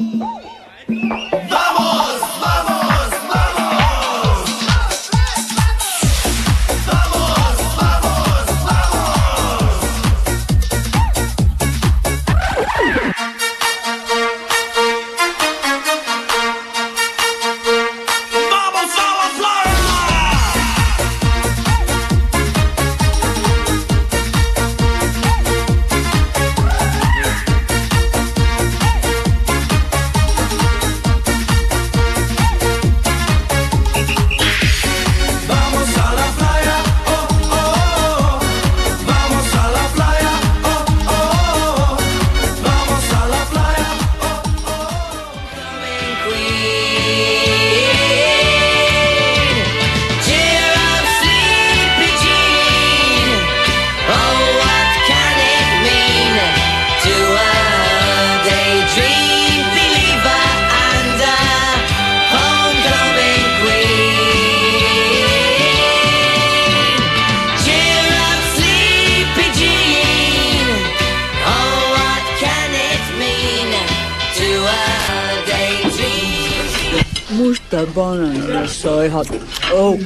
Musta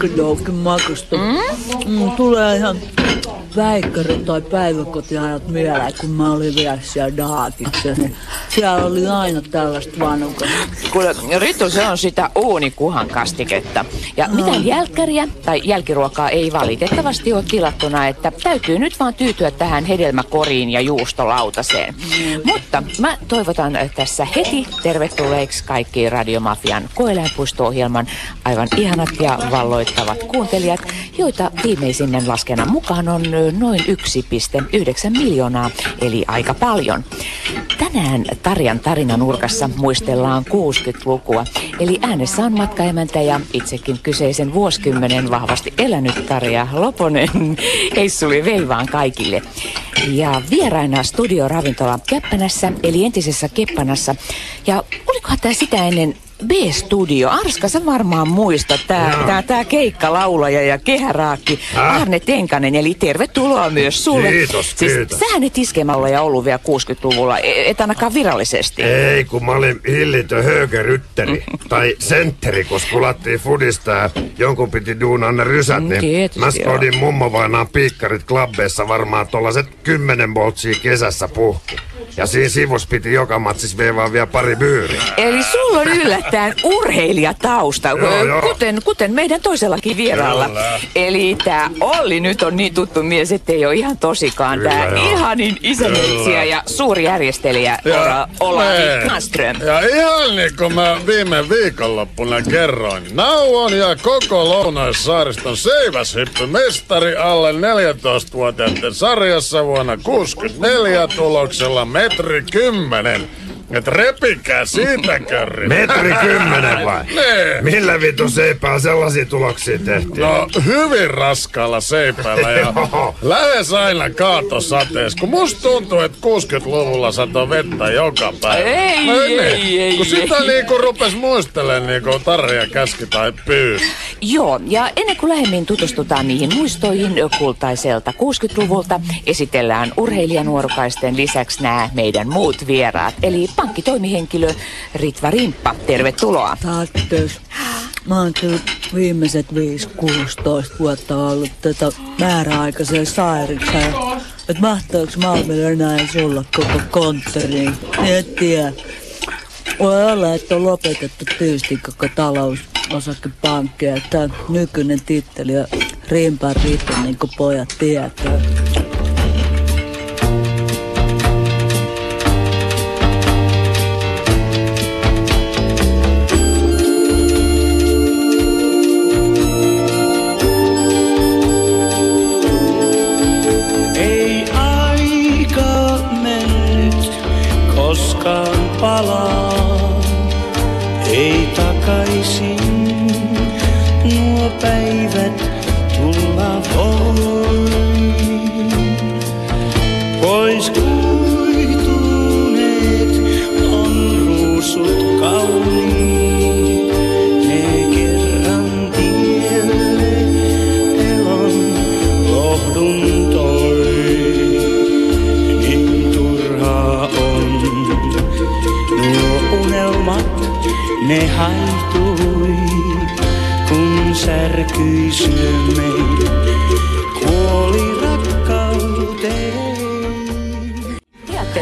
oukidoukin makusta. Mm? Mm, tulee ihan väikkäri tai päiväkotiajat mieleen, kun mä olin vielä siellä Daatissa. Niin siellä oli aina tällaista vanukasta. Kuule, Ritu, se on sitä uunikuhan kastiketta. Ja mitään jälkkäriä tai jälkiruokaa ei valitettavasti ole tilattuna, että täytyy nyt vaan tyytyä tähän hedelmäkoriin ja juustolautaseen. Mutta mä toivotan tässä heti tervetulleeksi kaikki Radiomafian koeläinpuisto-ohjelman aivan ihanat ja valloittavat kuuntelijat, joita viimeisimmän laskennan mukaan on noin 1,9 miljoonaa, eli aika paljon. Tänään Tarjan tarinanurkassa muistellaan 60-lukua, eli äänessä on matkaemäntä ja itsekin kyseisen vuosikymmenen vahvasti elänyt Tarja Loponen. Heissuli veivaan kaikille. Ja vieraina studioravintola Käppänässä, eli entisessä Keppanassa. Ja olikohan tämä sitä ennen B-studio. Arska, sä varmaan muistat. Tää, tää, tää keikkalaulaja ja kehäraakki Häh? Arne Tenkanen. Eli tervetuloa myös sulle. Kiitos, siis, kiitos. Sähän et iskemällä ollut vielä 60-luvulla, e- et ainakaan virallisesti. Ei, kun mä olin hillitön höykerytteri. tai sentteri, kun skulattiin fudista ja jonkun piti duunaa ne rysät, Mm, niin tietysti, mä skodin mummovainaan piikkarit klabbeissa varmaan tollaset kymmenen boltsia kesässä puhki. Ja siinä sivus piti joka matsis veivaa vielä pari byyriä. Eli sulla on yllättäen urheilijatausta, Joo, joo. kuten, kuten meidän toisellakin vieraalla. Kyllä. Eli tämä Olli nyt on niin tuttu mies, ettei ole ihan tosikaan tämä ihanin isämetsiä Kyllä. ja suuri järjestelijä Ora, Olavi Knaström. Ja ihan niin kuin mä viime viikonloppuna kerroin, Nauon ja koko Lounaissaariston seiväshyppy mestari alle 14-vuotiaiden sarjassa vuonna 64 tuloksella meetri kymmenen. Et repikää siitä körri. Metri kymmenen vai? Nee. Millä vitu seipää sellaisia tuloksia tehtiin? No, hyvin raskaalla seipällä ja lähes aina kaatosatees, kun musta tuntuu, että 60-luvulla satoi vettä joka päivä. Ei, No ei, niin. ei, Kun ei. sitä niinku rupes muistelemaan niinku Tarja käski tai pyys. Joo, ja ennen kuin lähemmin tutustutaan niihin muistoihin kultaiselta 60-luvulta, esitellään urheilijanuorukaisten lisäksi nämä meidän muut vieraat. Eli pankkitoimihenkilö Ritva Rimppa, tervetuloa. Tatteus. Mä oon viimeiset 5-16 vuotta ollut tätä määräaikaisen sairiksa. Et mahtaako Malmilla enää sulla koko konttoriin? En tiedä. Voi olla, että on lopetettu tyystin koko talousosakepankki. Että nykyinen titteli on Rimpan Riitta, niin kuin pojat tietää. Päivät tulla voi. Pois kuituneet on ruusut kauniit, ne kerran tielle pelon lohdun toi. Niin turhaa on nuo unelmat, ne haihtui, kun särkyi syömeen,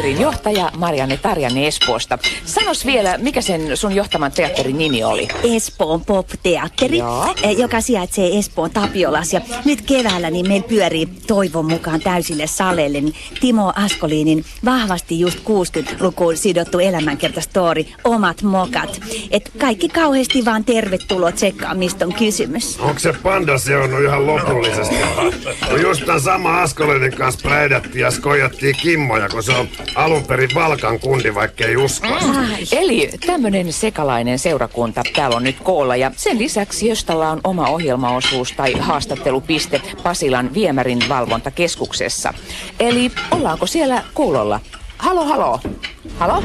Teatterin johtaja Marianne Tarjanne Espoosta. Sanos vielä, mikä sen sun johtaman teatterin nimi oli? Espoon pop-teatteri, Joo. eh, joka sijaitsee Espoon Tapiolassa. Ja nyt keväällä niin meillä pyörii toivon mukaan täysille saleille niin Timo Askolinin vahvasti just 60-lukuun sidottu elämänkertastori Omat mokat. Et kaikki kauheasti vaan tervetuloa tsekkaamaan, mistä on kysymys. Onko se panda seonnut ihan lopullisesti? No just tämän sama Askolinen kanssa pläidättiin ja skojattiin kimmoja, kun se on alun perin Valkan kundi, vaikka ei usko. Eli tämmönen sekalainen seurakunta täällä on nyt koolla ja sen lisäksi Jöstalla on oma ohjelmaosuus tai haastattelupiste Pasilan viemärin valvontakeskuksessa. Eli ollaanko siellä kuulolla? Halo, halo. Halo?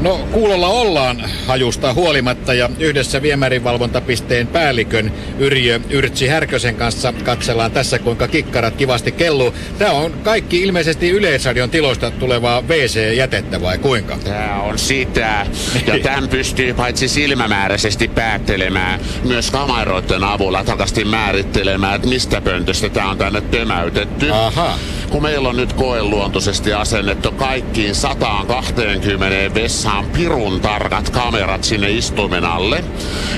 No kuulolla ollaan hajusta huolimatta ja yhdessä viemärinvalvontapisteen päällikön Yrjö Yrtsi Härkösen kanssa katsellaan tässä kuinka kikkarat kivasti kelluu. Tämä on kaikki ilmeisesti Yleisradion tiloista tulevaa WC-jätettä vai kuinka? Tää on sitä. Ja tämän pystyy paitsi silmämääräisesti päättelemään, myös kameroiden avulla tarkasti määrittelemään, että mistä pöntöstä tää on tänne tömäytetty. Aha. Kun meillä on nyt koeluontoisesti asennettu kaikkiin 120 vessaan pirun tarkat kamerat sinne istuimen alle.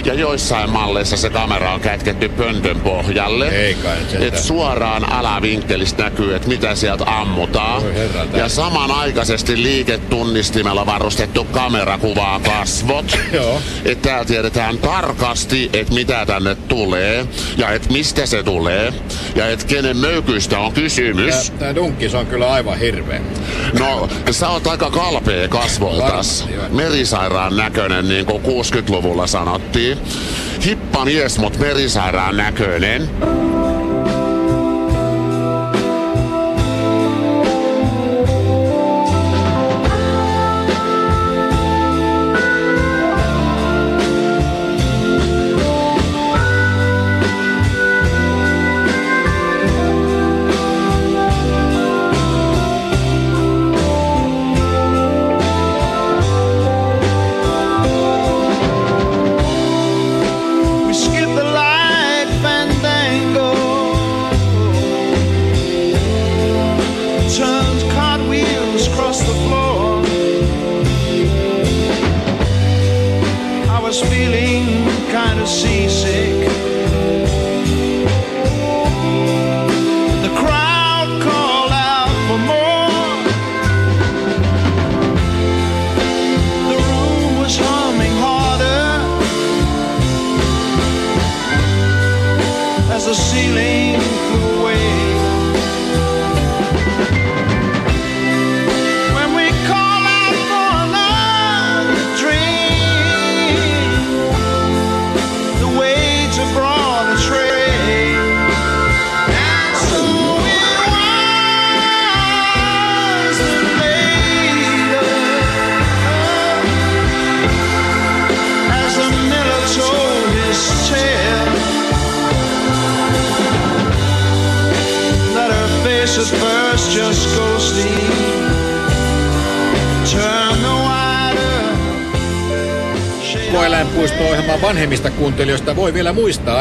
Ja joissain malleissa se kamera on kätketty pöntön pohjalle. Ei kai. Et suoraan alavinkkelistä näkyy, että mitä sieltä ammutaan. Oi herra tähden. ja samanaikaisesti liiketunnistimella varustettu kamera kuvaa kasvot. Joo. Että täällä tiedetään tarkasti, että mitä tänne tulee ja että mistä se tulee ja että kenen möykyistä on kysymys. Tämä dunkkis on kyllä aivan hirveä. No, sä oot aika kalpea Varmasti, joo. Merisairaan näköinen, niin kuin 60-luvulla sanottiin. Hippa mies, mut merisairaan näköinen.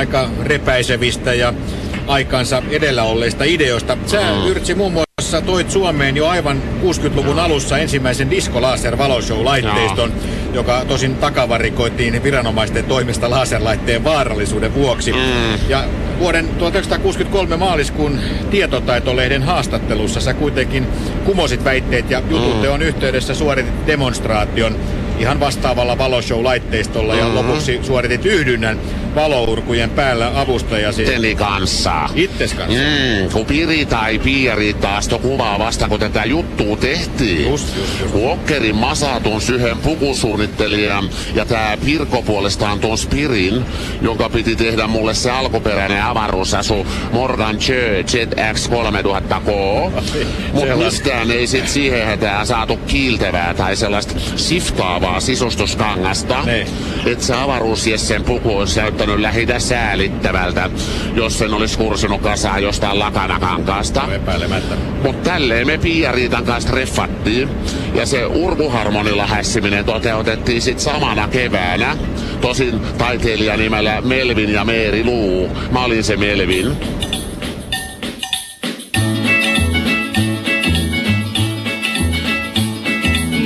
Aika repäisevistä ja aikansa edellä olleista ideoista. Sä, Yrtsi, muun muassa toit Suomeen jo aivan 60-luvun alussa ensimmäisen disco laser valoshow-laitteiston, joka tosin takavarikoitiin viranomaisten toimesta laserlaitteen vaarallisuuden vuoksi. Ja vuoden 1963 maaliskuun tietotaitolehden haastattelussa sä kuitenkin kumosit väitteet ja jututteon yhteydessä suoritit demonstraation ihan vastaavalla valoshow-laitteistolla ja lopuksi suoritit yhdynnän valourkujen päällä avustajasi. Itteni kanssa. Itses kanssa. Mm, kun Piri tai Pieri taas to kuvaa vasta kun tätä juttua tehtiin. Just, just, just. Walkerin Masa tunsi yhden pukusuunnittelijan ja tää Pirko puolestaan tunsi Pirin, jonka piti tehdä mulle se alkuperäinen avaruusasu Morgan Chö ZX3000K. Mut Sellainen. mistään ei sit siihen hätään saatu kiiltevää tai sellaista siftaavaa sisustuskangasta. Niin. Et se avaruusjessen puku olisi näyttänyt näyttänyt lähitä säälittävältä, jos sen olisi kursinut kasaan jostain lakanakankaasta. Epäilemättä. Mutta tälleen me Pia Riitan kanssa treffattiin. Ja se urkuharmonilla hässiminen toteutettiin sit samana keväänä. Tosin taiteilija nimellä Melvin ja Meeri Luu. Mä olin se Melvin.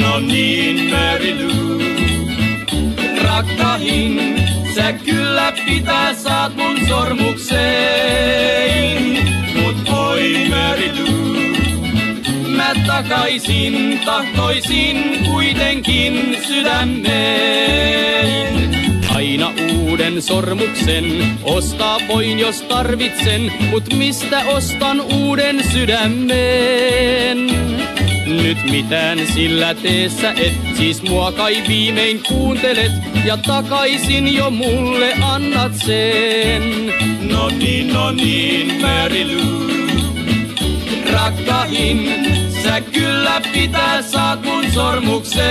No niin, Mary Lou, rakkahin, sä kyllä pitää saat mun sormukseen. Mut oi Mary Lou, mä takaisin tahtoisin kuitenkin sydämeen. Aina uuden sormuksen ostaa voin jos tarvitsen, mut mistä ostan uuden sydämen? Nyt mitään sillä teessä et, siis mua kai viimein kuuntelet ja takaisin jo mulle annat sen. No niin, no niin, Mary Lou. Rakkahin, sä kyllä pitää saat mun sormukseen.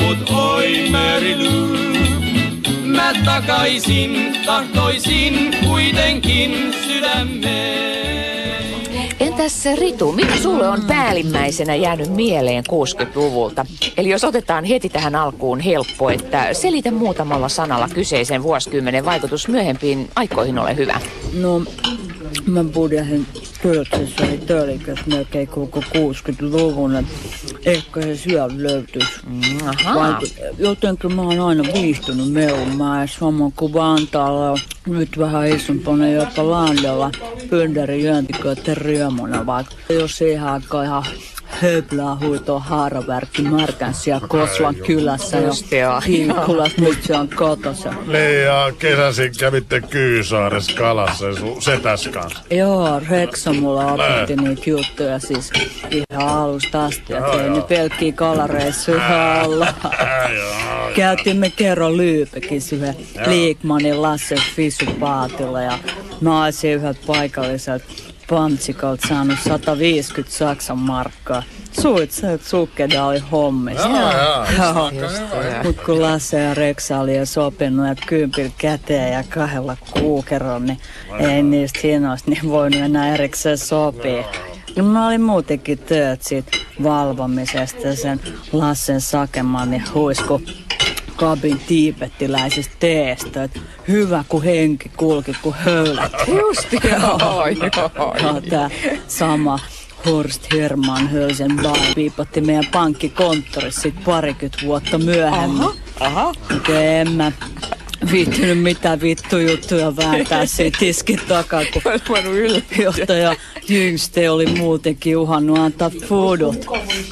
Mut oi Mary Lou, mä takaisin tahtoisin kuitenkin sydämeen. Entäs Ritu, mikä sulle on päällimmäisenä jäänyt mieleen 60-luvulta? Eli jos otetaan heti tähän alkuun helppo, että selitä muutamalla sanalla kyseisen vuosikymmenen vaikutus myöhempiin aikoihin ole hyvä. No, mä budjahin Turksessa tölikäs melkein koko 60-luvun, että ehkä se syö löytyisi. Vaiku- jotenkin mä oon aina viihtynyt Meumaa, samoin kuin Vantaalla. Nyt vähän isompana jopa Landella, Pyndärin jöntiköiden riemuna, vaikka jos siihen aikaan ihan höplää huitoa haaravärkki Markanssia Koslan kylässä ja. Hiikkulas, nyt se on kotossa. Niin ja kesäisin kävitte Kyysaaressa kalassa sun setäs kanssa. Joo, Reksa mulla opetti niitä juttuja siis ihan alusta asti ja tein ne pelkkiä kalareissuja alla. Käytiin me kerran Lyypekissä yhden Liikmanin Lasse Fisupaatilla ja mä olisin yhdeltä paikalliselta pantsikolta saanut 150 Saksan markkaa. Soit sä, että sukkeda oli hommissa. Joo. Mut kun Lasse ja Reksa oli jo sopinut, että kympillä käteen ja kahdella kuukerolla, niin ei niistä hienoista niin voinut enää erikseen sopia. Ja mä olin muutenkin tööt siitä valvomisesta sen Lassen sakeman niin huisku kabin tiipettiläisestä teestä. Et hyvä kun henki kulki kun höylät. Just joo, tää sama Horst Herman Hölsen vaan piipotti meidän pankkikonttorissa sit parikymmentä vuotta myöhemmin. Aha, aha. Mutta en mä viittynyt mitään vittu juttuja vääntää siitä tiskin takaa, kun johtaja Jyngste oli muutenkin uhannut antaa foodot.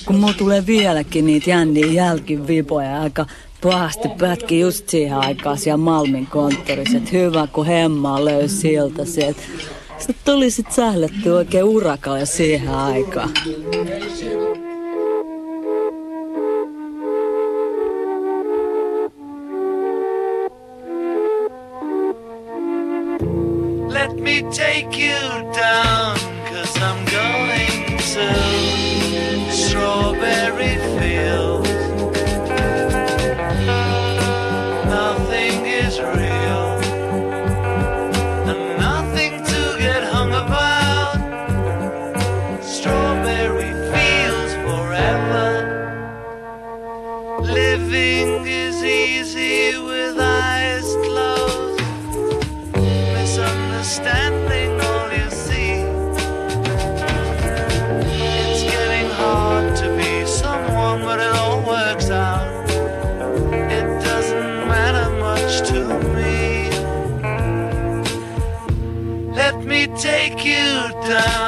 Kun mulla tulee vieläkin niitä jänniä jälkivipoja aika pahasti pätki just siihen aikaan siellä Malmin konttorissa. Et hyvä, kun hemmaa löysi siltä se, että sitten tuli sit sähletty oikein urakalle siihen aikaan. Let me take you down, Living is easy with eyes closed misunderstanding all you see. It's getting hard to be someone, but it all works out. It doesn't matter much to me. Let me take you down,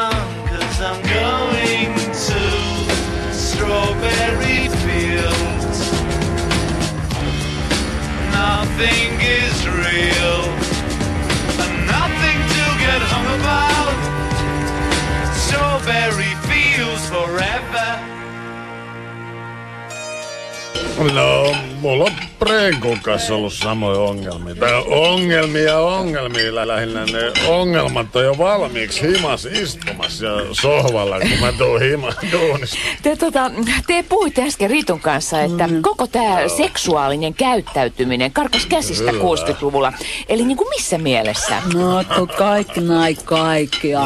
No, mulla on Prenkun kanssa ollut samoja ongelmia. Tai ongelmia ongelmia. Lähinnä ne ongelmat on jo valmiiksi himas istumassa ja sohvalla, kun mä tuun himas duunista. Te, tota, te puhuitte äsken Ritun kanssa, että Mm. koko tämä seksuaalinen käyttäytyminen karkas käsistä 60-luvulla. Eli niin kuin missä mielessä? No, kun kaikki näin kaikkia.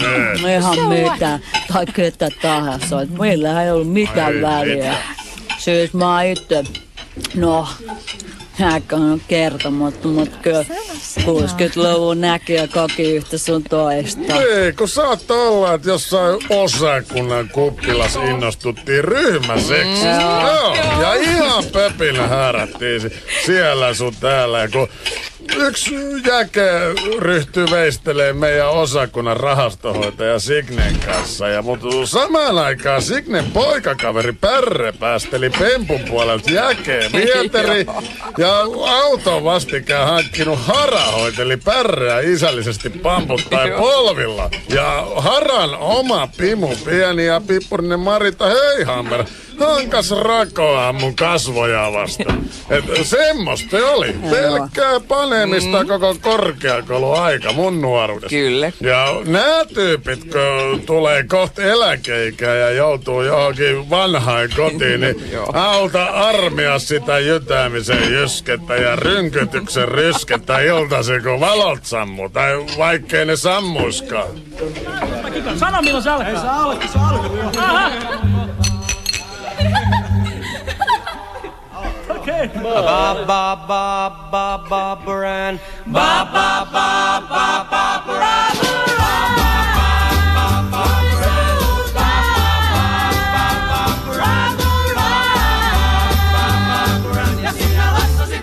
Ihan Se on mitä. Tai ketä tahansa. Meillä ei ollut mitään Ai väliä. Siis mä itse, no, Häkään on kertomatta, mutta kyllä 60-luvun näkijä koki yhtä sun toista. Ei, kun saattaa olla, että jossain osakunnan kuppilas innostuttiin ryhmäseksistä. Mm. Joo. Ja ihan pöpinä häärättiin si- siellä sun täällä. Ja kun yksi jäke ryhtyy veistelemään meidän osakunnan rahastohoitaja Signen kanssa. Ja mutta samaan aikaan Signen poikakaveri Pärre päästeli Pempun puolelta jäkeen vieteri. Ja auton vastikään hankkinut harahoiteli Pärreä isällisesti pamputtain polvilla. Ja Haran oma pimu, pieni ja pippurinen Marita Heihammer, hankas rakoa mun kasvoja vastaan. Et semmoista se oli. Pelkkää panemista koko korkeakouluaika mun nuoruudessa. Kyllä. Ja nämä tyypit, kun tulee kohta eläkeikää ja joutuu johonkin vanhaan kotiin, niin auta armia sitä jytäämisen jyskettä ja rynkytyksen ryskettä iltaisin, kun valot sammuu. Tai vaikkei ne sammuiskaan. Sano milloin se alkaa. Ei se alkaa, se alkaa. Ba ba ba ba ba brand. Ba ba ba ba ba.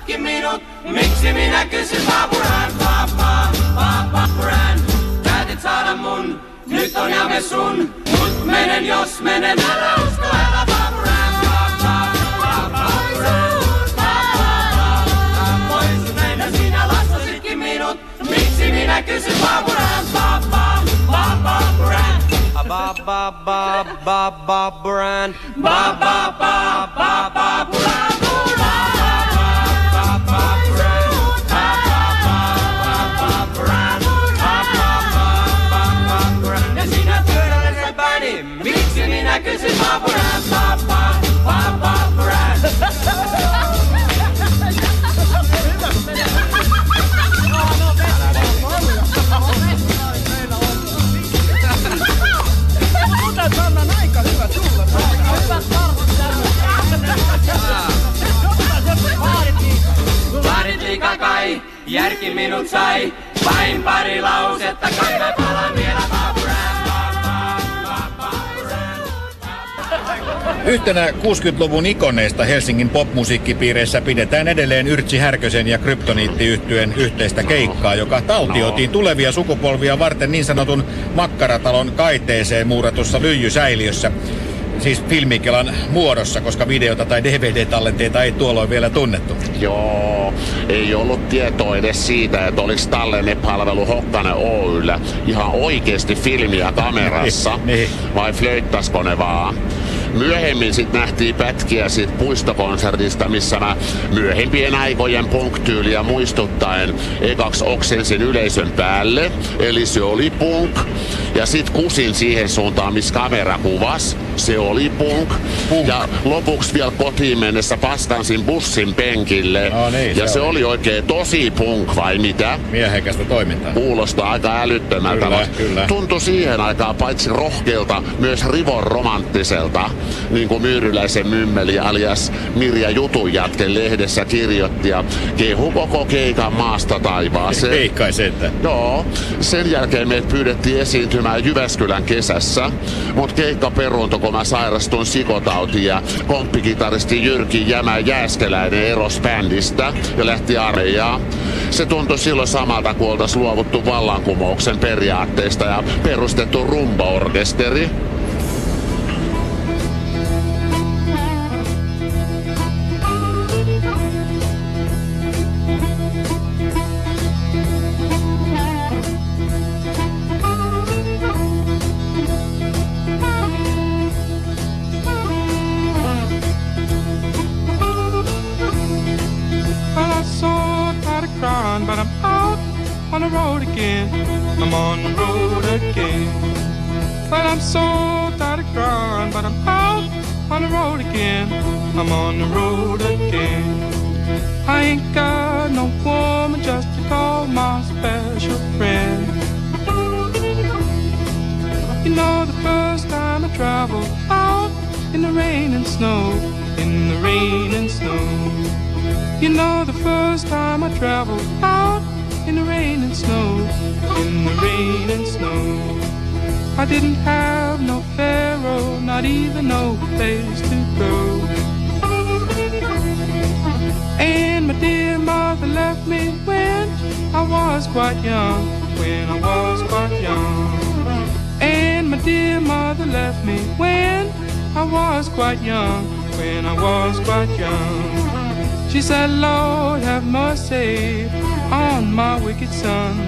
Ja minut, miksi minä kysyn Baba, Baba Brand. Päätit saada mun, nyt on jame sun, mut menen jos menen, älä usko, älä miksi minä kysyn Baburan, Baba, Baba Brand. Ba ba ba ba ba brand. Ba ba ba ba ba brand. Ja sinä pyörällä bäni, miksi minä kysyn Baburan, Baba, Baba järki minut sai. Vain pari lausetta, kai mä palaan vielä Yhtenä 60-luvun ikoneista Helsingin popmusiikkipiireissä pidetään edelleen Yrtsi Härkösen ja Kryptoniitti-yhtyeen yhteistä keikkaa, joka taltioitiin tulevia sukupolvia varten niin sanotun Makkaratalon kaiteeseen muuratussa lyijysäiliössä. Siis filmikelan muodossa, koska videota tai DVD-tallenteita ei tuolloin vielä tunnettu. Joo, ei ollut tietoa edes siitä, että olisi tallennepalvelu Hokkanen Oyllä ihan oikeasti filmiä kamerassa. Niin. Vai flöittasko ne vaan? Myöhemmin sitten nähtiin pätkiä siitä puistokonsertista, missä mä myöhempien aikojen punktyyliä muistuttaen ekaksi oksensin yleisön päälle. Eli se oli punk. Ja sit kusin siihen suuntaan, missä kamera kuvas. Se oli punk. punk. Ja lopuksi vielä kotiin mennessä pastansin bussin penkille. No niin, ja se se oli. oli oikein tosi punk vai mitä? Miehekästä toimintaa. Kuulostaa aika älyttömältä, Kyllä, kyllä. tuntui siihen aikaan paitsi rohkealta, myös rivon romanttiselta, niin kuin Myyryläisen mymmeli alias Mirja Jutujatken lehdessä kirjoitti ja kehu koko keikan maasta taivaaseen. Ei kai sentään. Joo, sen jälkeen meidät pyydettiin esiintymään Jyväskylän kesässä, mutta keikka peruuntui, kun mä sairastuin sikotautiin ja komppikitaristi Jyrki Jämä Jääskeläinen eros bändistä ja lähti armeijaan. Se tuntui silloin samalta, kun oltaisiin luovuttu vallankumouksen periaatteista ja perustettu rumbaorkesteri. My wicked son.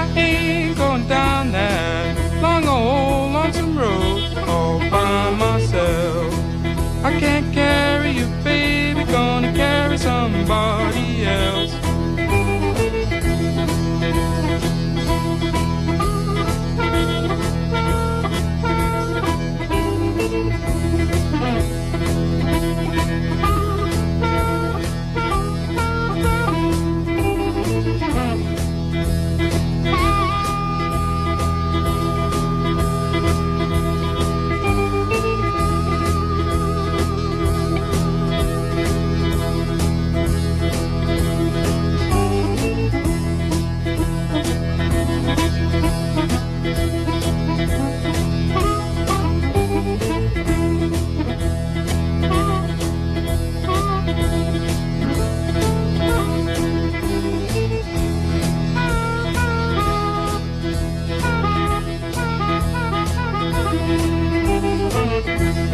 I can't carry you, baby, gonna carry somebody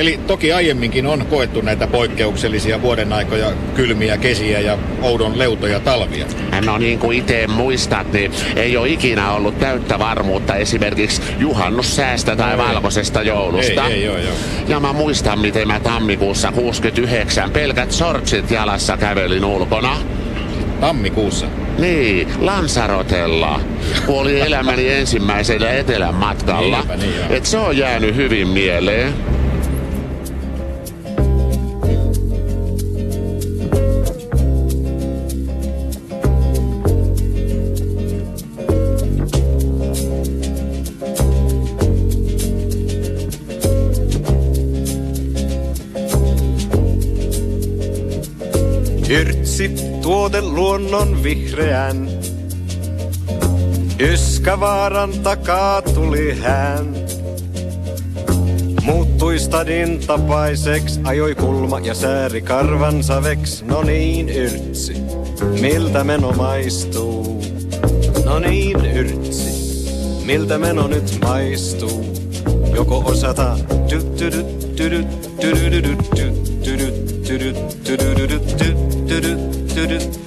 Eli toki aiemminkin on koettu näitä poikkeuksellisia vuodenaikoja, kylmiä kesiä ja oudon leutoja talvia. No niin kuin itse muistat, niin ei ole ikinä ollut täyttä varmuutta esimerkiksi juhannussäästä tai valkoisesta joulusta. Ei, ei, joo, joo. Ja mä muistan, miten mä tammikuussa 69 pelkät sortsit jalassa kävelin ulkona. Tammikuussa? Niin, Lansarotella. Kun oli elämäni ensimmäisellä etelän matkalla. Niinpä niin, joo. Et se on jäänyt hyvin mieleen. Luonnon vihreän. Yskävaaran takaa tuli hän. Muuttui stadin tapaiseks, ajoi kulma ja sääri karvan saveks. No niin, Yrtsi, miltä meno maistuu? No niin, Yrtsi, miltä meno nyt maistuu. Joko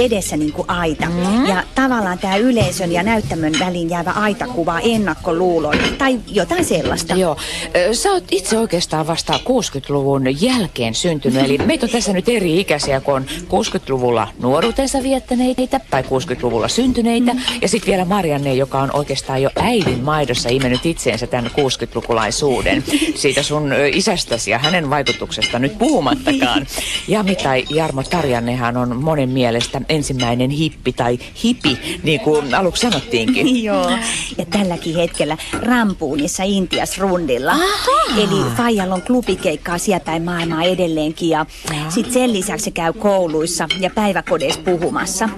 Edessä niin kuin aita. Mm. Ja tavallaan tämä yleisön ja näyttämön väliin jäävä aita kuvaa ennakkoluuloja tai jotain sellaista. Joo. Sä oot itse oikeastaan vasta 60-luvun jälkeen syntynyt, eli meitä on tässä nyt eri ikäisiä, kun on 60-luvulla nuoruutensa viettäneitä tai 60-luvulla syntyneitä, mm. ja sitten vielä Marianne, joka on oikeastaan jo äidin maidossa imennyt itseensä tämän 60-lukulaisuuden. Siitä sun isästäsi ja hänen vaikutuksesta nyt puhumattakaan. Jami tai Jarmo Tarjannehan on monen mielestä ensimmäinen hippi tai hipi, niin kuin aluksi sanottiinkin. Joo, ja tälläkin hetkellä Rampuunissa Intias rundilla. Ahaa. Eli Fajalla on klubikeikkaa siellä päin maailmaa edelleenkin ja sitten sen lisäksi se käy kouluissa ja päiväkodeissa puhumassa.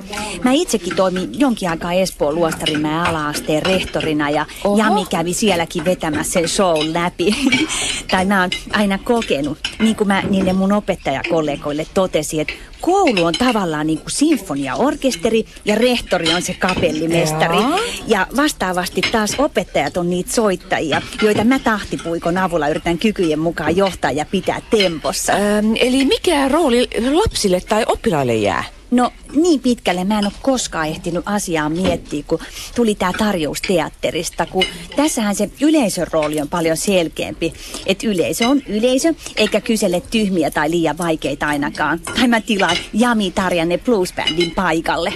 Mä itsekin toimin jonkin aikaa Espoon Luostarimäen ala-asteen rehtorina ja Oho. Jami kävi sielläkin vetämässä sen show läpi. tai mä oon aina kokenut, niin kuin mä niille mun opettajakollegoille totesin, että koulu on tavallaan niin kuin sinfoniaorkesteri ja rehtori on se kapellimestari. Joo. Ja vastaavasti taas opettajat on niitä soittajia, joita mä tahtipuikon avulla yritän kykyjen mukaan johtaa ja pitää tempossa. Ähm, eli mikä rooli lapsille tai oppilaille jää? No niin pitkälle mä en ole koskaan ehtinyt asiaa miettiä, kun tuli tää tarjous teatterista, kun tässähän se yleisön rooli on paljon selkeämpi. Että yleisö on yleisö, eikä kysele tyhmiä tai liian vaikeita ainakaan. Tai mä tilaan Jami Tarjanne Bluesbandin paikalle.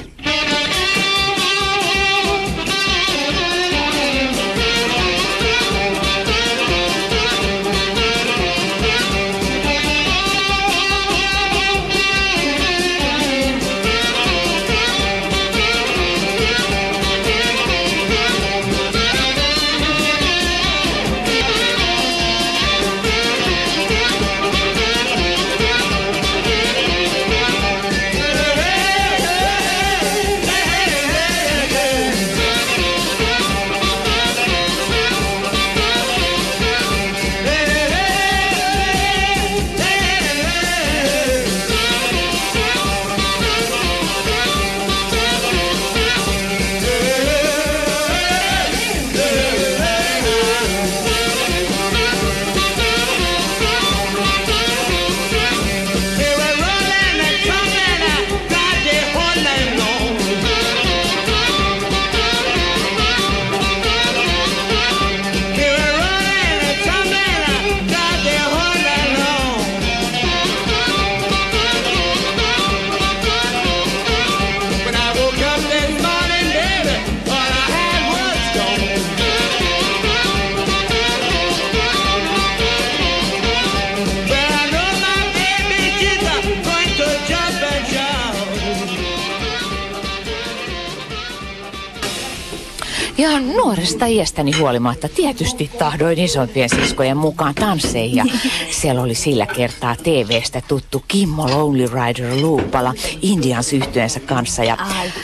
Nuoresta iästäni huolimatta tietysti tahdoin isompien siskojen mukaan tansseihin. Ja siellä oli sillä kertaa TVstä tuttu Kimmo Lonely Rider Luupala Indians yhtyensä kanssa. Ja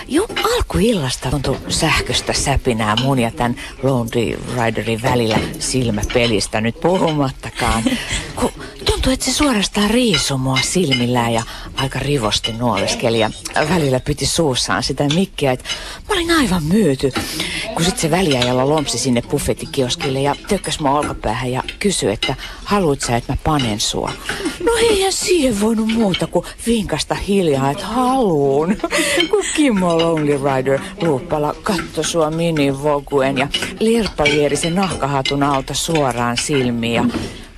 jo alkuillasta tuntui sähköstä säpinää mun ja tämän Lonely Riderin välillä silmäpelistä nyt puhumattakaan. Kun tuntui, että se suorastaan riisui mua silmillään ja aika rivosti nuoleskeli ja välillä piti suussaan sitä mikkiä, että mä olin aivan myyty. Kun sitten se väliajalla lompsi sinne buffettikioskille ja tökkäs mua olkapäähän ja kysyi, että haluat sä, että mä panen sua. No eihän siihen voinut muuta kuin vinkasta hiljaa, että haluun. Kun Kimmo Lonely Rider luuppala katto sua minivoguen ja lirppalieri sen nahkahatun alta suoraan silmiin ja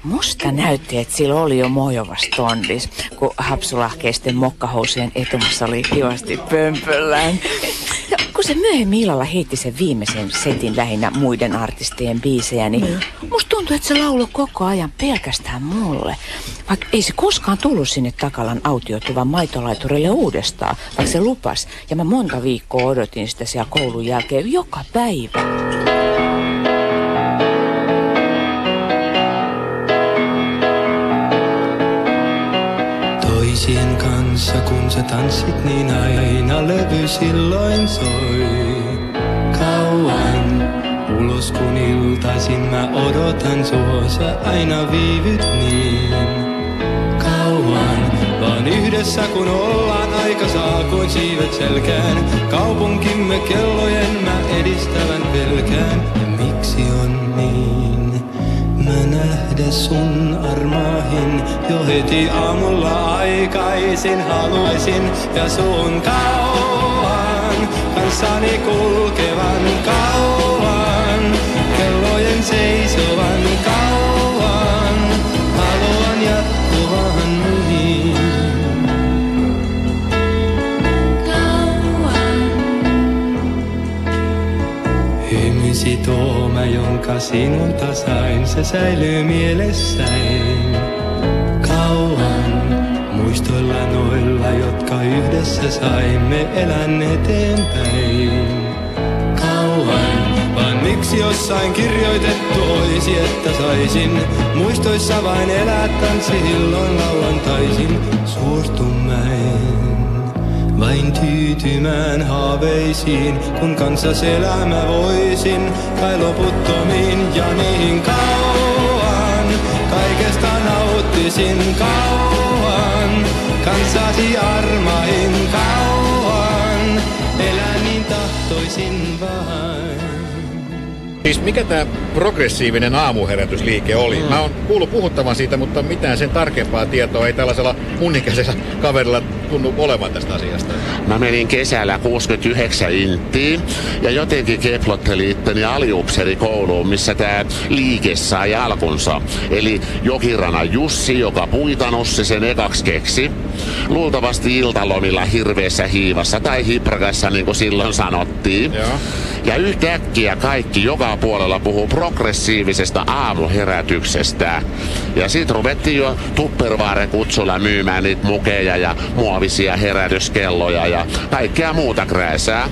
Musta näytti, että sillä oli jo mojovas tondis, kun hapsulahkeisten mokkahousien etumassa oli kivasti pömpöllään. Ja kun se myöhemmin illalla heitti sen viimeisen setin lähinnä muiden artistien biisejä, niin musta tuntui, että se lauloi koko ajan pelkästään mulle. Vaikka ei se koskaan tullut sinne Takalan autioituvan maitolaiturille uudestaan, vaikka se lupas. Ja mä monta viikkoa odotin sitä siellä koulun jälkeen joka päivä. Poisien kanssa kun sä tanssit niin aina levy silloin soi. Kauan ulos kun iltaisin mä odotan sua sä aina viivyt niin. Kauan vaan yhdessä kun ollaan aika saa kuin siivet selkään. Kaupunkimme kellojen mä edistävän pelkään. Ja miksi on niin? Mä nähdä sun armaahin. Jo heti aamulla aikaisin haluaisin ja sun kauan kanssani kulkevan kauan. Kellojen seisovan kauan haluan jatkuvan niin. Hymysi jonka sinulta sain, se säilyy mielessäin. Kauan muistoilla noilla, jotka yhdessä saimme elän eteenpäin. Kauan, vaan miksi jossain kirjoitettu olisi, että saisin muistoissa vain elää tanssi silloin lauantaisin. Suostun mä en vain tyytymään haaveisiin, kun kanssas elämä voisin, kai loputtomiin ja niin kauan. Kaikesta nauttisin kauan, kanssasi armain kauan, elän niin tahtoisin vain. Siis mikä tämä progressiivinen aamuherätysliike oli? Mm. Mä oon kuullut puhuttavan siitä, mutta mitään sen tarkempaa tietoa ei tällaisella mun kaverilla tunnu olevan tästä asiasta. Mä menin kesällä 69 Inttiin ja jotenkin keplotteli itteni aliupseerikouluun, missä tää liike sai alkunsa. Eli Jokirana Jussi, joka puitanossi sen ekaks keksi. Luultavasti iltalomilla hirveässä hiivassa tai hiprakassa, niin kuin silloin sanottiin. Joo. Ja yhtäkkiä kaikki joka puolella puhuu progressiivisesta aamuherätyksestä. Ja sit ruvettiin jo Tupperware kutsulla myymään niitä mukeja ja muovisia herätyskelloja ja kaikkea muuta krääsää.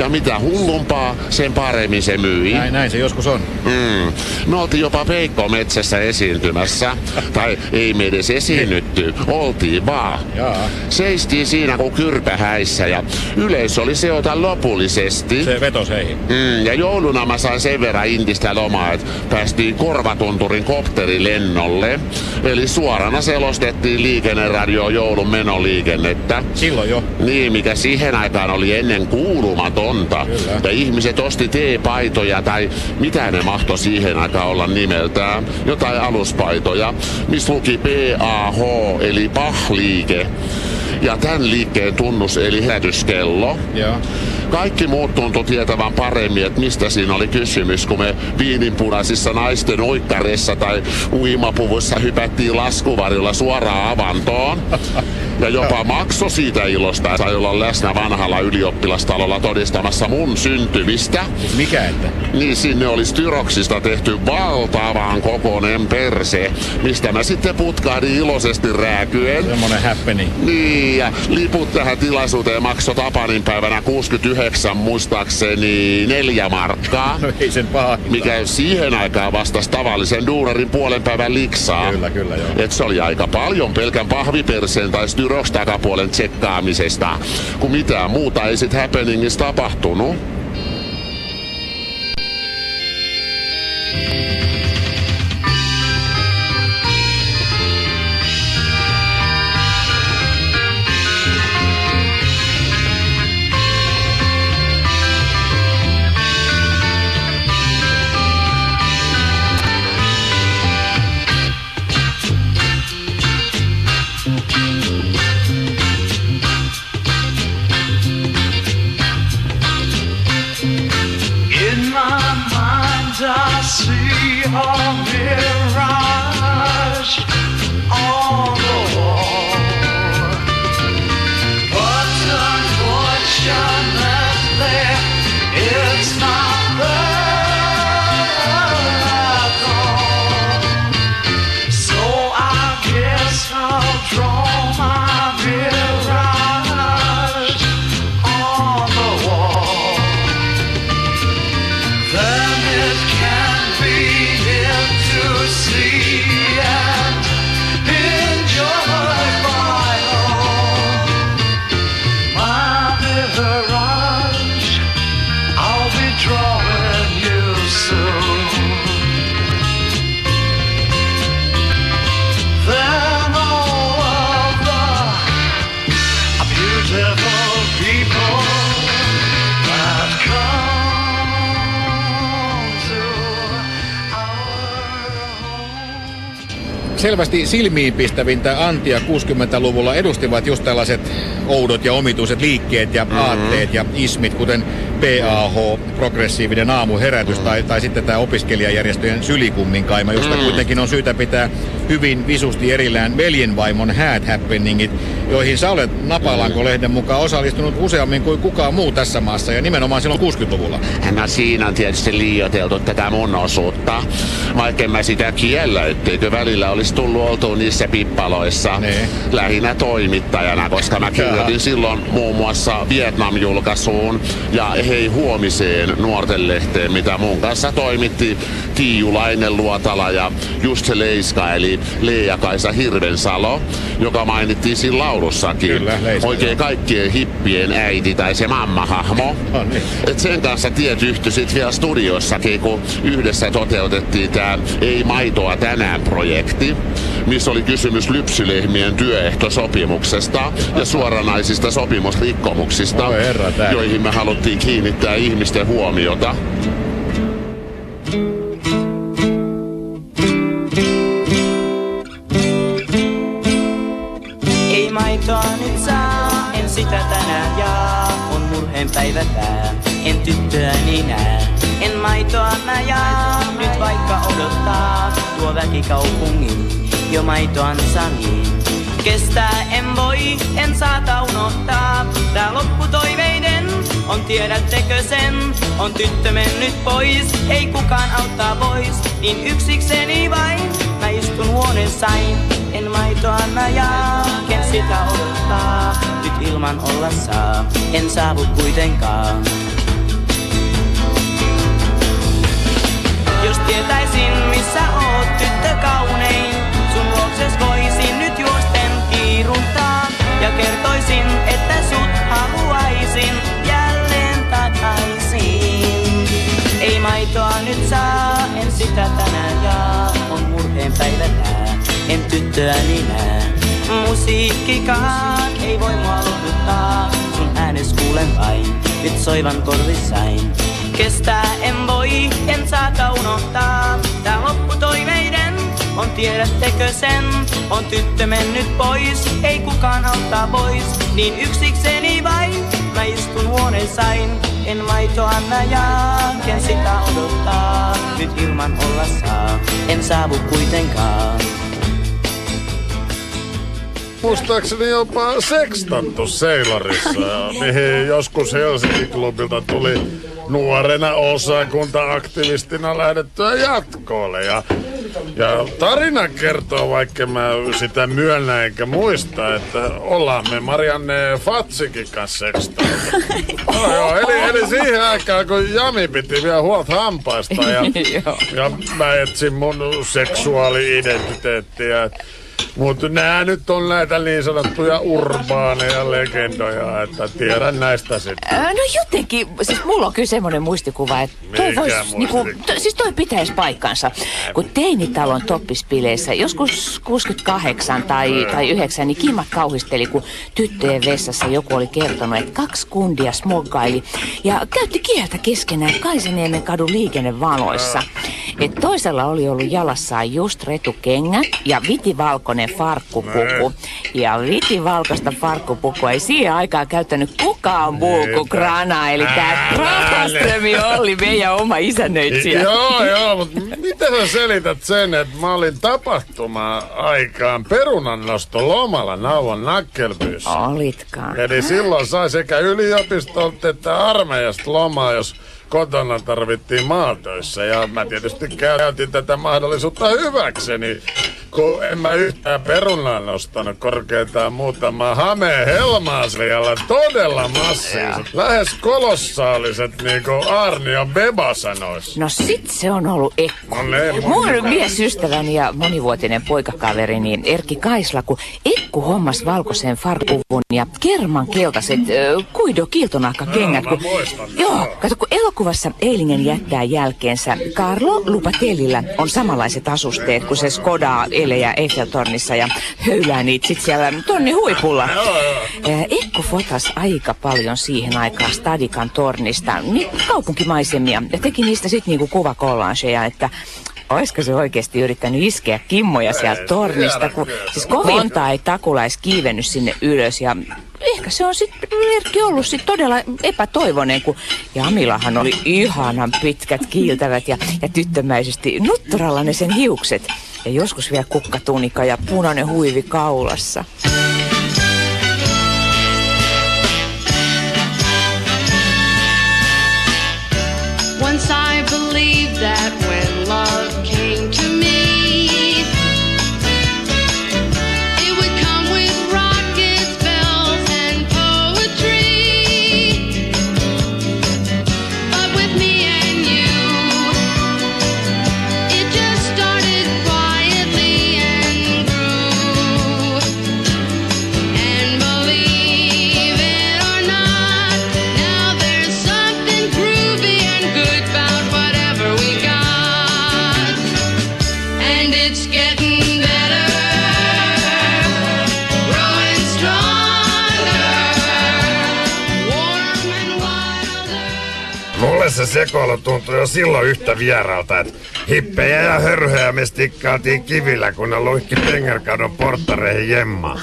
Ja mitä hullumpaa, sen paremmin se myi. Näin, näin se joskus on. Mm. Me oltiin jopa Peikko metsässä esiintymässä. tai ei me edes esiinnytty, oltiin vaan. Jaa. Seistiin siinä kuin kyrpähäissä ja yleisö oli seota lopullisesti. Se vetos heihin. Mm, ja jouluna mä sain sen verran intistä lomaa, että päästiin Korvatunturin kopterilennolle. Eli suorana selostettiin liikenneradio joulun menoliikennettä. Silloin jo. Niin, mikä siihen aikaan oli ennen kuulumatonta. Kyllä. Ja ihmiset osti teepaitoja tai mitä ne mahto siihen aikaan olla nimeltään. Jotain aluspaitoja, missä luki PAH eli PAH-liike. Ja tämän liikkeen tunnus eli herätyskello. Joo. Kaikki muut tuntui tietävän paremmin, että mistä siinä oli kysymys, kun me viininpunaisissa naisten oikkareissa tai uimapuvuissa hypättiin laskuvarjolla suoraan avantoon. Ja jopa makso siitä ilosta sai olla läsnä vanhalla ylioppilastalolla todistamassa mun syntymistä. Mikä että? Niin sinne oli styroksista tehty valtavan kokoinen perse, mistä mä sitten putkahdin iloisesti rääkyen. Semmonen happening. Niin, ja liput tähän tilaisuuteen maksoi Tapanin päivänä 69 muistaakseni neljä markkaa. No ei sen paha. Mikä siihen aikaan vastasi tavallisen duunarin puolen päivän liksaa. Kyllä, kyllä joo. Et se oli aika paljon pelkän pahviperseen tai styroks takapuolen tsekkaamisesta, kun mitään muuta ei sit happeningissa tapahtunut. Selvästi silmiinpistävintä antia 60-luvulla edustivat just tällaiset oudot ja omituiset liikkeet ja aatteet ja ismit, kuten PAH, progressiivinen aamuherätys, tai, tai sitten tämä opiskelijajärjestöjen sylikumminkaima, josta Mm. kuitenkin on syytä pitää hyvin visusti erillään veljenvaimon hat happeningit, joihin sä olet Napalanko-lehden mukaan osallistunut useammin kuin kukaan muu tässä maassa, ja nimenomaan silloin 60-luvulla. No siinä on tietysti liioiteltu tätä mun osuutta. Vaikka en mä sitä kiellä, etteikö välillä olisi tullut oltua niissä pippaloissa. Lähinnä toimittajana, koska mä kirjoitin silloin muun muassa Vietnam-julkaisuun ja Hei huomiseen nuorten lehteen, mitä mun kanssa toimitti Tiiulainen Luotala ja Juste Leiska, eli Leija-Kaisa Hirvensalo, joka mainittiin siinä laulussakin. Kyllä, Leiska, Oikein kaikkien hippien äiti tai se mammahahmo. Et sen kanssa tiet yhtyi sit vielä studiossakin, kun yhdessä toteutettiin tämä Ei maitoa tänään projekti, missä oli kysymys lypsylehmien työehtosopimuksesta ja suoranaisista sopimusrikkomuksista, Oi herra tää. joihin me haluttiin kiinnittää ihmisten huomiota. Ei maitoa nyt saa, en sitä tänään jaa. On murheen päivä tää, en tyttöäni näe. En maitoa mä jaa, nyt vaikka odottaa tuo väki kaupungin jo maitoansa niin. Kestää en voi, en saata unohtaa. Tää lopputoiveiden on tiedättekö sen? On tyttö mennyt pois, ei kukaan auttaa pois. Niin yksikseni vain, mä istun huoneessain. En maitoa mä jaa, ken sitä odottaa. Nyt ilman olla saa, en saavu kuitenkaan. Tietäisin missä oot tyttö kaunein, sun luokses voisin nyt juosten kiiruntaa. Ja kertoisin, että sut haluaisin jälleen takaisin. Ei maitoa nyt saa, en sitä tänään jaa. On murheen päivä tää, en tyttöäni näe. Musiikkikaan ei voi mua lohduttaa. Sun äänes kuulen vain, nyt soivan korvissain. Kestää en voi, en saata unohtaa. Tää lopputoiveiden on tiedättekö sen? On tyttö mennyt pois, ei kukaan auttaa pois. Niin yksikseni vain, mä istun huoneessain. En maitoa mä jaa, ken sitä odottaa. Nyt ilman olla saa, en saavu kuitenkaan. Muistaakseni jopa sekstattu Seilarissa, mihin joskus Helsinki-klubilta tuli nuorena osakunta-aktivistina lähdettyä jatkoille. Ja, ja tarina kertoo, vaikka mä sitä myönnä enkä muista, että ollaan me Marianne Fatsikin kanssa. No, joo, eli, eli siihen aikaan, kun Jami piti vielä huolta hampaista ja, ja mä etsin mun seksuaali-identiteettiä. Mutta nämä nyt on näitä niin sanottuja urbaaneja legendoja, että tiedän näistä sitten. Ää, No jotenkin, siis mulla on kyllä semmoinen muistikuva, että toi vois, niinku, to, siis toi pitäisi paikkansa. Kun teinitalon toppispileissä joskus 68 tai, tai 9, niin Kimmat kauhisteli, kun tyttöjen vessassa joku oli kertonut, että kaksi kundia smoggaili ja käytti kieltä keskenään Kaisaniemen kadun liikennevaloissa. Et toisella oli ollut jalassaan just retukengät ja vitivalkoinen farkkupukku. Ja vitivalkoista farkkupukua ei siihen aikaan käyttänyt kukaan muu kuin Grana, eli tämä Krahaströmi oli meidän oma isännöitsijä. Joo, joo, mutta miten sä selität sen, että mä olin tapahtuma-aikaan perunannosto lomalla Nauvon nakkelbyssä? Olitkaan. Eli silloin sai sekä yliopistolta että armeijasta lomaa, jos kotona tarvittiin maatöissä. Ja mä tietysti käytin tätä mahdollisuutta hyväkseni, kun en mä yhtään perunaa nostanut korkeintaan muutama hameen helmaaslialla todella massiiviset, lähes kolossaaliset, niin kuin Arnio Beba sanoisi. No sit se on ollut Ekku. No Mun miesystäväni ja monivuotinen poikakaverini Erkki Kaisla, kun Ekku hommas valkoisen farkkuvun ja kerman keltaiset äh, kuido kiiltonahkakengät. Joo, kun, joo, kato kun elokuvassa Eilingen jättää jälkeensä, Carlo Lupatellillä on samanlaiset asusteet kuin se Skoda elejä Eiffeltornissa ja höylää niitä sit siellä tonni huipulla. Äh, Ekku fotas aika paljon siihen aikaan Stadikan tornista, niin kaupunkimaisemia, ja teki niistä sitten niinku kuvakollageja, että Oisko se oikeasti yrittänyt iskeä kimmoja sieltä tornista, kun siis kovin monta ei takulais kiivennyt sinne ylös ja ehkä se on sitten Erkki ollut sit todella epätoivoinen, kun Jamilahan oli ihanan pitkät kiiltävät ja, ja tyttömäisesti nutturalla ne sen hiukset. Ja joskus vielä kukkatunika ja punainen huivi kaulassa. Mulle se sekoilu tuntui jo silloin yhtä vieralta, että hippejä ja hörhöjä me stikkailtiin kivillä, kun ne luikki Pengerkadon porttareihin jemmaan.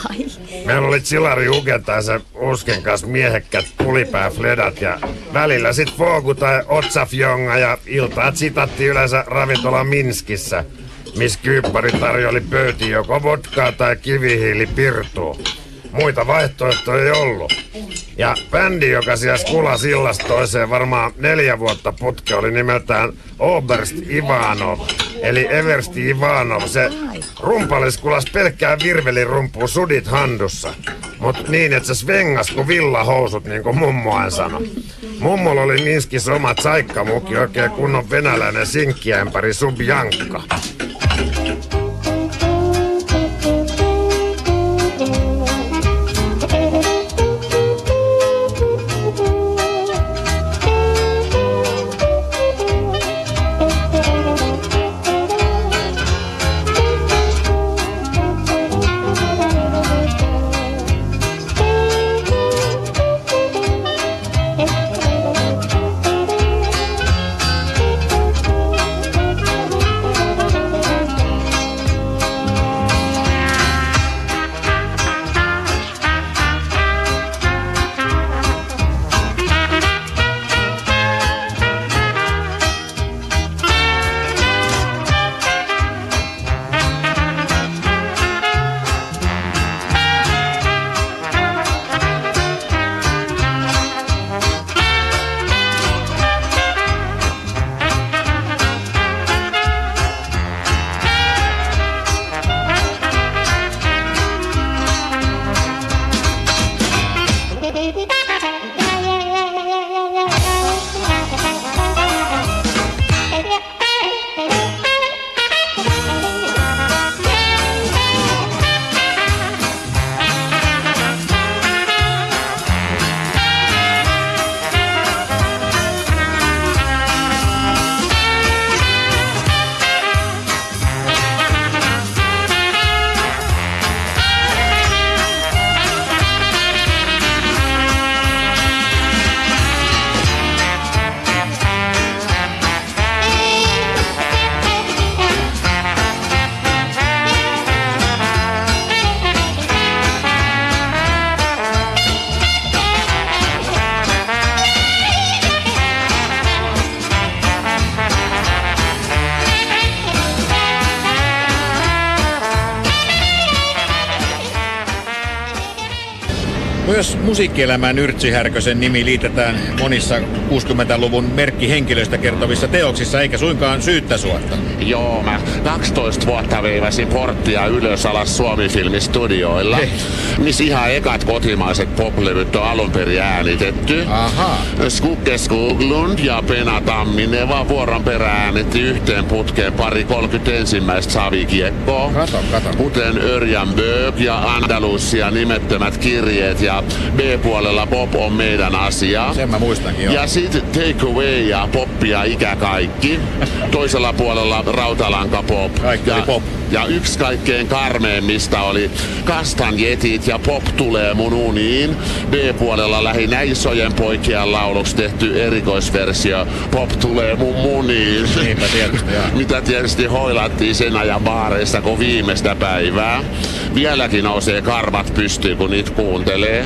Meillä oli Chilari Ugentaisen Usken kanssa miehekkät pulipääfledat ja välillä sit Fogu tai Otsafjonga ja iltaa sitatti yleensä ravintola Minskissä, missä kyyppari tarjoli pöytiin joko vodkaa tai kivihiilipirtua. Muita vaihtoehtoja ei ollut. Ja bändi, joka siellä Skula sillasta toiseen varmaan neljä vuotta putke, oli nimeltään Oberst Ivanov. Eli Eversti Ivanov. Se rumpalis kulas pelkkää virvelirumpuun sudit handussa. Mut niin, että se svengas kuin villahousut, niin kuin mummoen sanoi. Mummolla oli Minskissä oma tsaikkamuki, oikein kunnon venäläinen sinkkiämpäri Subjankka. Musiikkielämään Yrtsi Härkösen nimi liitetään monissa 60-luvun merkkihenkilöistä kertovissa teoksissa, eikä suinkaan syyttä suotta. Joo, mä 12 vuotta veivasin porttia ylös alas Suomi-filmistudioilla, missä ihan ekat kotimaiset poplevyt on alun perin äänitetty. Aha. Skukke Skoglund ja Pena Tammineva vuoron perään äänitti yhteen putkeen pari 30 ensimmäistä savikiekkoa. Kato, kato. Kuten Örjan Böök ja Andalusia nimettömät kirjeet ja B-puolella Bob on meidän asia. Sen mä muistankin, joo. Ja sitten Take Away ja Poppia ikä kaikki. Toisella puolella Rautalanka Pop. Kaikki ja, oli pop. ja yksi kaikkein karmeimmista oli Kastanjetit ja Pop tulee mun uniin. B-puolella lähinnä isojen poikien lauluksi tehty erikoisversio Pop tulee mun muniin. Niinpä tietysti, joo. Mitä tietysti hoilattiin sen ajan baareissa kuin viimeistä päivää. Vieläkin nousee karvat pystyyn, kun niitä kuuntelee.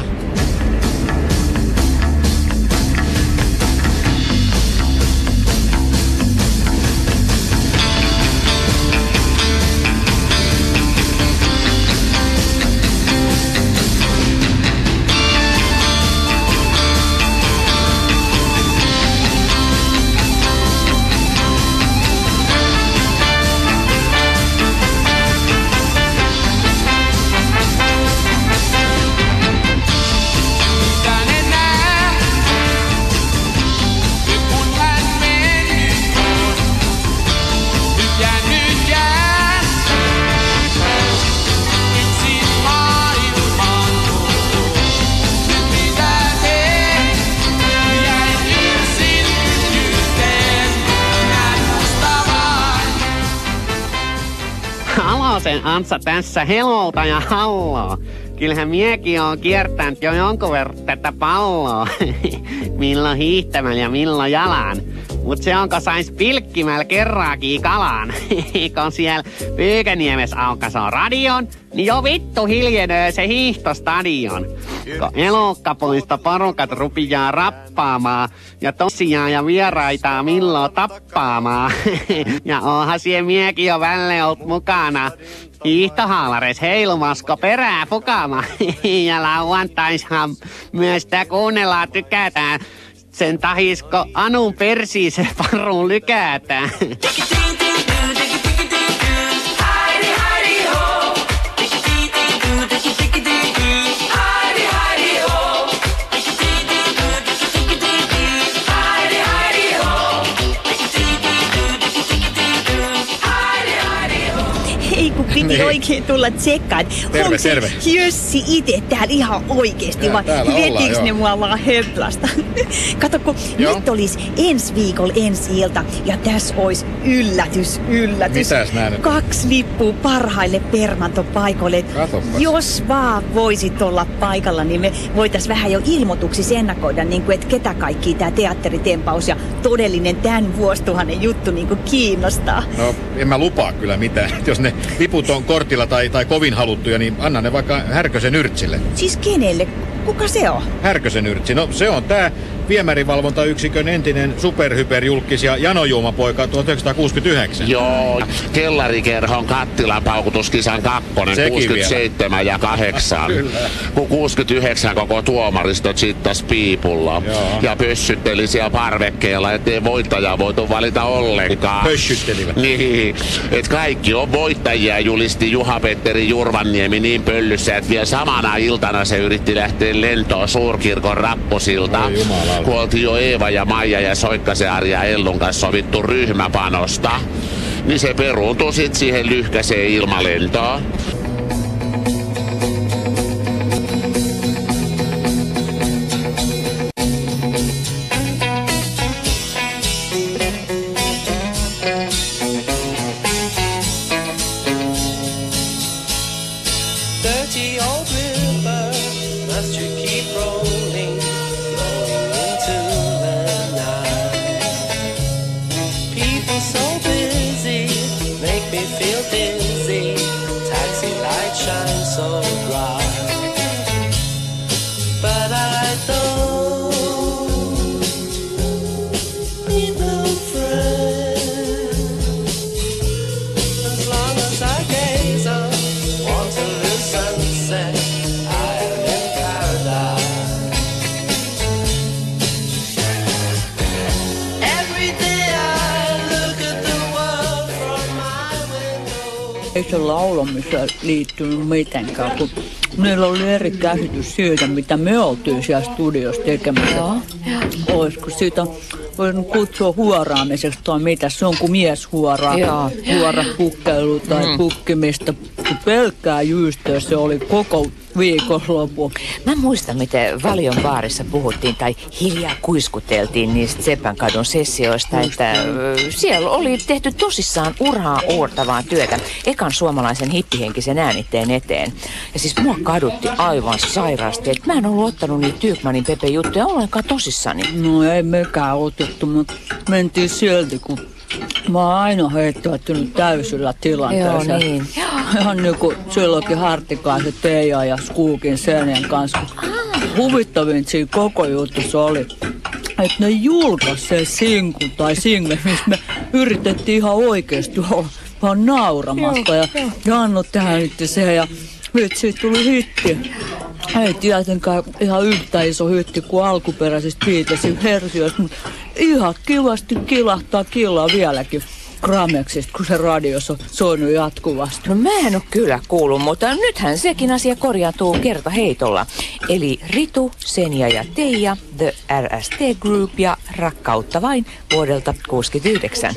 Antsa tässä, helolta ja halloo. Kyllähän miekin on kiertänyt jo jonkun verran tätä palloa. milloin hiihtämällä ja milloin jalan. Mut se onko sais pilkkimällä kerraakin kalan. kun siellä Pyykäniemessä aukasoo radion, niin jo vittu hiljenee se hiihtostadion. Kun elokkapuista porukat rupiaa rappaamaan ja tosiaan ja vieraita milloin tappaamaan. ja onhan siellä miekin jo välle ollut mukana. Hiihtohaalareis heilumasko perää pukama. ja lauantaishan myös tää kuunnellaan tykätään. Sen tahisko Anun persiin se paruun lykätään. Niin. oikein tulla tsekkaan. Terve, Onko se terve. Jössi itse täällä ihan oikeesti Tää- vai vetiks ne mua vaan höplasta? Kato kun Joo. nyt olisi ensi viikolla ensi ilta ja tässä olisi yllätys, yllätys. Mitäs nää nyt? Kaksi lippua parhaille permantopaikoille. Katoppas. Jos vaan voisit olla paikalla, niin me voitais vähän jo ilmoituksissa ennakoida, niin kuin, että ketä kaikki tämä teatteritempaus ja todellinen tämän vuosituhannen juttu niin kuin kiinnostaa. No, en mä lupaa kyllä mitään. Jos ne liput on kortilla tai, tai kovin haluttuja, niin anna ne vaikka Härkösen yrtsille. Siis kenelle? Kuka se on? Härkösen yrtsi. No se on tää viemärivalvontayksikön entinen superhyperjulkis ja janojuomapoika 1969. Joo, kellarikerhon kattilan paukutuskisan kakkonen, Sekin 67 ja 8. Kyllä. Kun 69 koko tuomaristo chittas piipulla. Joo. Ja pössytteli siellä parvekkeella, ettei voittajaa voitu valita ollenkaan. Pössyttelivät. Niin, et kaikki on voittajia, julisti Juha-Petteri Jurvanniemi niin pöllyssä, että vielä samana iltana se yritti lähteä lentoon suurkirkon rappusilta. Kun oltiin jo Eeva ja Maija ja Soikkasen Arja ja Ellun kanssa sovittu ryhmäpanosta. Niin se peruuntui sit siihen lyhkäiseen ilmalentoon. Mitenkään, kun meillä oli eri käsitys siitä, mitä me oltiin siellä studiossa tekemässä. Olisiko siitä voinut kutsua huoraamiseksi tai mitä se on, kun mies huoraa. Joo. Huora pukkeilu tai Mm. pukkimista kun pelkkää jyystöä se oli koko viikonloppu. Mä muistan, miten Valion baarissa puhuttiin tai hiljaa kuiskuteltiin niistä Sepänkadun sessioista, että siellä oli tehty tosissaan uraa uurtavaa työtä ekan suomalaisen hippihenkisen äänitteen eteen. Ja siis mua kadutti aivan sairaasti, että mä en ollut ottanut niitä Tykmanin Pepe juttuja ollenkaan tosissani. No ei mekään otettu, mutta mentiin silti, kun mä oon aina heittäytynyt täysillä tilanteessa. Joo, niin. Ihan niin kuin silloinkin Hartikaisen Teija ja Skuukin Senjan kanssa. Huvittavin siinä koko jutussa oli, että ne julkaisi sen sinkun tai single, missä me yritettiin ihan oikeasti olla vaan nauramasta. Ja Janno äänitti sen ja nyt siitä tuli hitti. Ei tietenkään ihan yhtä iso hytti kuin alkuperäisistä Beatlesin versioista, mutta ihan kivasti kilahtaa killaa vieläkin Grameksista, kun se radiossa on soinut jatkuvasti. No mä en ole kyllä kuullut, mutta nythän sekin asia korjaantuu kerta heitolla. Eli Ritu, Senja ja Teija, The RST Group ja Rakkautta vain vuodelta 69.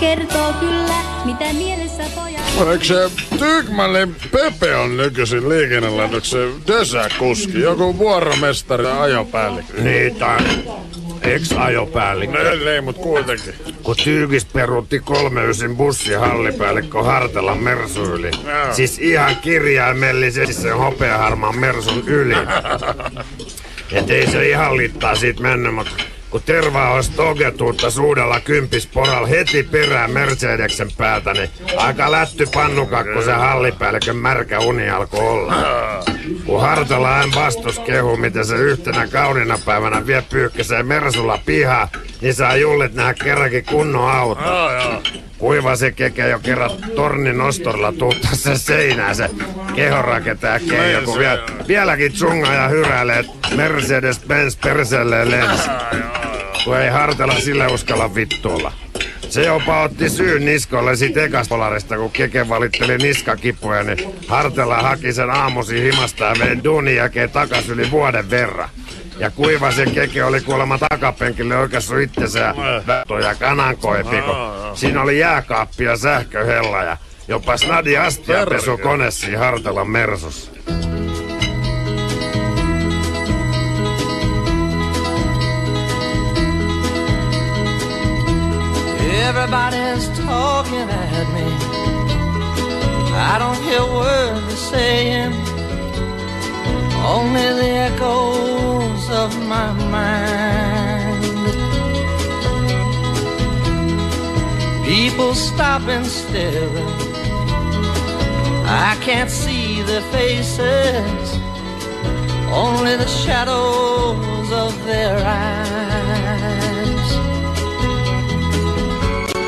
kertoo kyllä, mitä mielessä pojalla. Eikö se Tykmanin Pepe on nykyisin liikennelaitoksen Dösä-kuski? Joku vuoromestari tai ajopäällikkö? Niitä ex-ajopäällikkö. Ne, ne, mut kuitenkin. Kun Tyykis peruutti 39 bussi hallipäällikkö Hartelan Mersu yli. Joo. Siis ihan kirjaimellisesti sen hopeaharmaan Mersun yli. Et ei se ihan littaa siitä mennyt, mutta kun tervaa olisi togetuutta suudella kympisporalla heti perään Mercedeksen päältä, niin aika lätty pannukakku se hallipäällikön märkä uni alkoi olla. Kun Hartala hän vastus kehu, miten se yhtenä kaunina päivänä vie pyykkäseen Mersulla pihaa, niin saa jullit nähdä kerrankin kunnon auto. Kuiva se keke jo kerran tornin nostorilla tuuttaa se seinään se kehonrakentaja Keijo, kun vielä, vieläkin tsunga ja hyräilee, Mercedes-Benz perseelleen lensi. Kun ei Hartala sille uskalla vittuilla. Se jopa otti syyn niskolle siitä ekaspolarista, kun Keke valitteli niskakipuja, niin Hartela haki sen aamusi himasta ja vei duunin jälkeen takas yli vuoden verran. Ja kuiva se keke oli kuulemma takapenkille oikeassa itsensä ja vätto ja kanankoipi, kun siinä oli jääkaappi ja sähköhella ja jopa snadi astiapesukone siinä Hartelan mersussa. Everybody's talking at me. I don't hear words they're saying, only the echoes of my mind. People stop and staring. I can't see their faces, only the shadows of their eyes.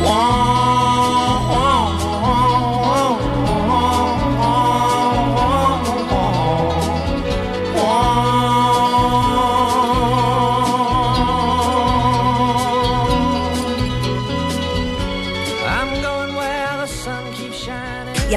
One.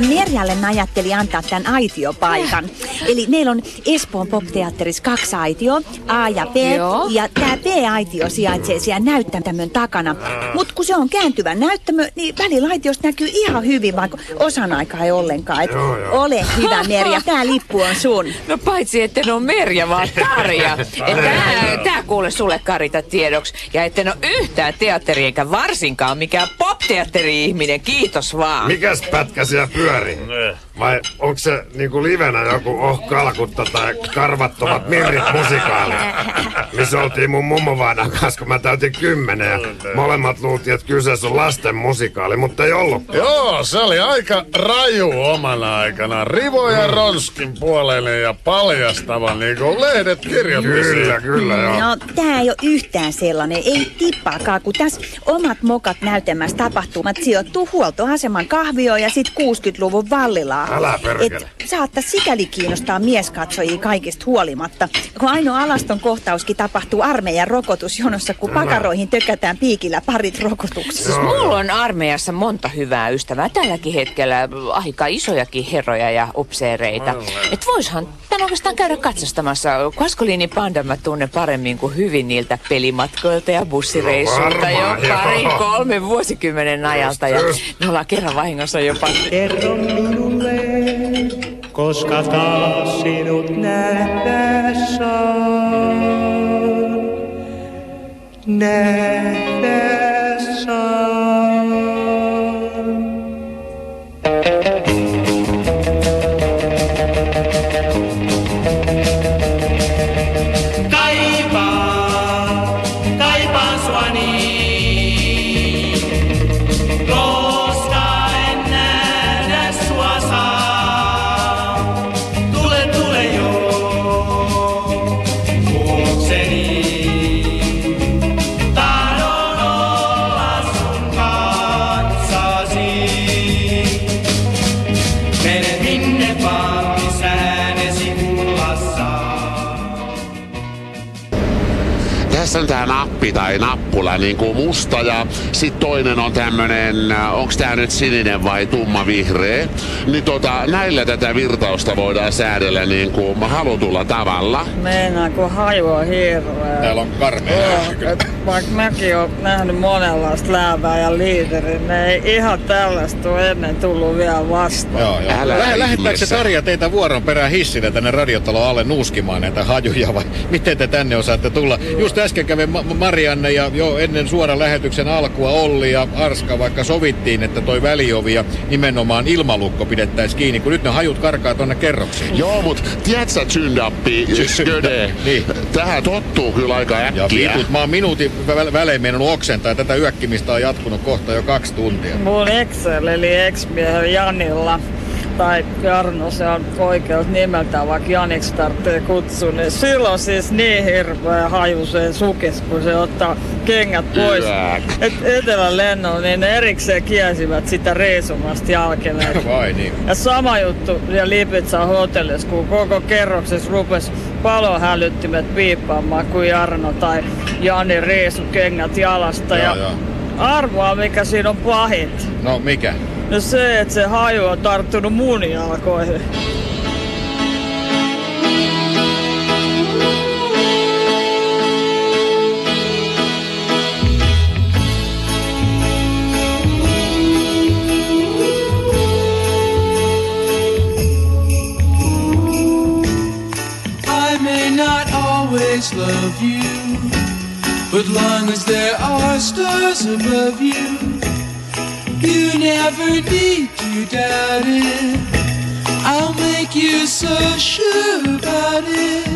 Ja Merjalle mä ajattelin antaa tämän aitiopaikan. Eli meillä on Espoon popteatterissa kaksi aitio, A ja B. Joo. Ja tämä B-aitio sijaitsee siellä näyttämön takana. Mutta kun se on kääntyvä näyttämö, niin välillä aitiosta näkyy ihan hyvin, vaikka osan aikaa ei ollenkaan. Et Joo, joo. ole hyvä Merja, tämä lippu on sun. No paitsi, että ne on Merja, vaan Tarja. Tää, tää kuule sulle Karita tiedoksi. Ja etten ole yhtään teatteri, eikä varsinkaan mikään popteatteri-ihminen. Kiitos vaan. Mikäs pätkä siellä pyörii? Vai onko se niinku livenä joku Oh Kalkutta tai Karvattomat mirrit musikaali? Missä oltiin mun mummovainan kanssa, kun mä täytin kymmenen ja molemmat luultiin, että kyseessä on lasten musikaali, mutta ei ollut. Joo, se oli aika raju omana aikana. Rivo ja Ronskin puoleinen ja paljastava, niin kuin lehdet kirjoitti. Kyllä, kyllä, joo. No, tää ei ole yhtään sellainen, ei tippaakaan, kun tässä omat mokat näytelmässä tapahtumat sijoittuu huoltoaseman kahvioon ja sit 60-luvun vallilaa. Älä perkele. Et saattaa sikäli kiinnostaa mieskatsojia kaikista huolimatta, kun ainoa alaston kohtauskin tapahtuu armeijan rokotusjonossa, kun pakaroihin tökätään piikillä parit rokotuksessa. Siis mulla on armeijassa monta hyvää ystävää. Tälläkin hetkellä aika isojakin herroja ja upseereita. Et voishan tän oikeastaan käydä katsastamassa. Kaskolinin panda mä tunnen paremmin kuin hyvin niiltä pelimatkoilta ja bussireissuilta No jo joo. kolmen vuosikymmenen ajalta. Ja me ollaan kerran vahingossa jopa... Kerro minulle, koska taas sinut nähdä saan. وسلم على معكم tai nappula niin kuin musta ja sit toinen on tämmönen, äh, onks tää nyt sininen vai tumma vihreä. Niin tota, näillä tätä virtausta voidaan säädellä niin kuin halutulla tavalla. Meinaa, kun haju on hirveä. Täällä on karmea. Joo, vaikka mäkin oon nähnyt monenlaista läävää ja liiterin, ne ei ihan tällaista ole ennen tullut vielä vastaan. Joo, joo. Lä- lähettääkö se Tarja teitä vuoron perään hissillä tänne radiotalon alle nuuskimaan näitä hajuja vai miten te tänne osaatte tulla? Just äsken kävi Ma- Marianne ja jo ennen suoran lähetyksen alkua Olli ja Arska, vaikka sovittiin, että toi väliovi ja nimenomaan ilmalukko pidettäisiin kiinni, kun nyt ne hajut karkaa tonne kerroksiin. Joo, mut tiedätkö Tyndappi, Sköde, niin. tähän tottuu kyllä aika Ja äkkiä. vitut, mä oon minuutin vä- välein meinannut oksentaa ja tätä yökkimistä on jatkunut kohta jo kaksi tuntia. Mun Excel eli ex-miehen Janilla tai Jarno, se on oikeus nimeltään, vaikka Janiksi tarvitsee kutsua, niin silloin siis niin hirveä haju se sukis, kun se ottaa kengät pois. Et etelän lennolla, niin ne erikseen kiesivät sitä reisumasta jalkeneet. Vai niin? Ja sama juttu ja Lipitsan hotellissa, kun koko kerroksessa rupes palohälyttimet piippaamaan, kuin Jarno tai Jani reesu kengät jalasta. Joo, ja joo. arvaa, mikä siinä on pahinta. No mikä? No se, että se haju on tarttunut mun jalkoihin. I may not always love you, but long as there are stars above you, you never need to doubt it. I'll make you so sure about it.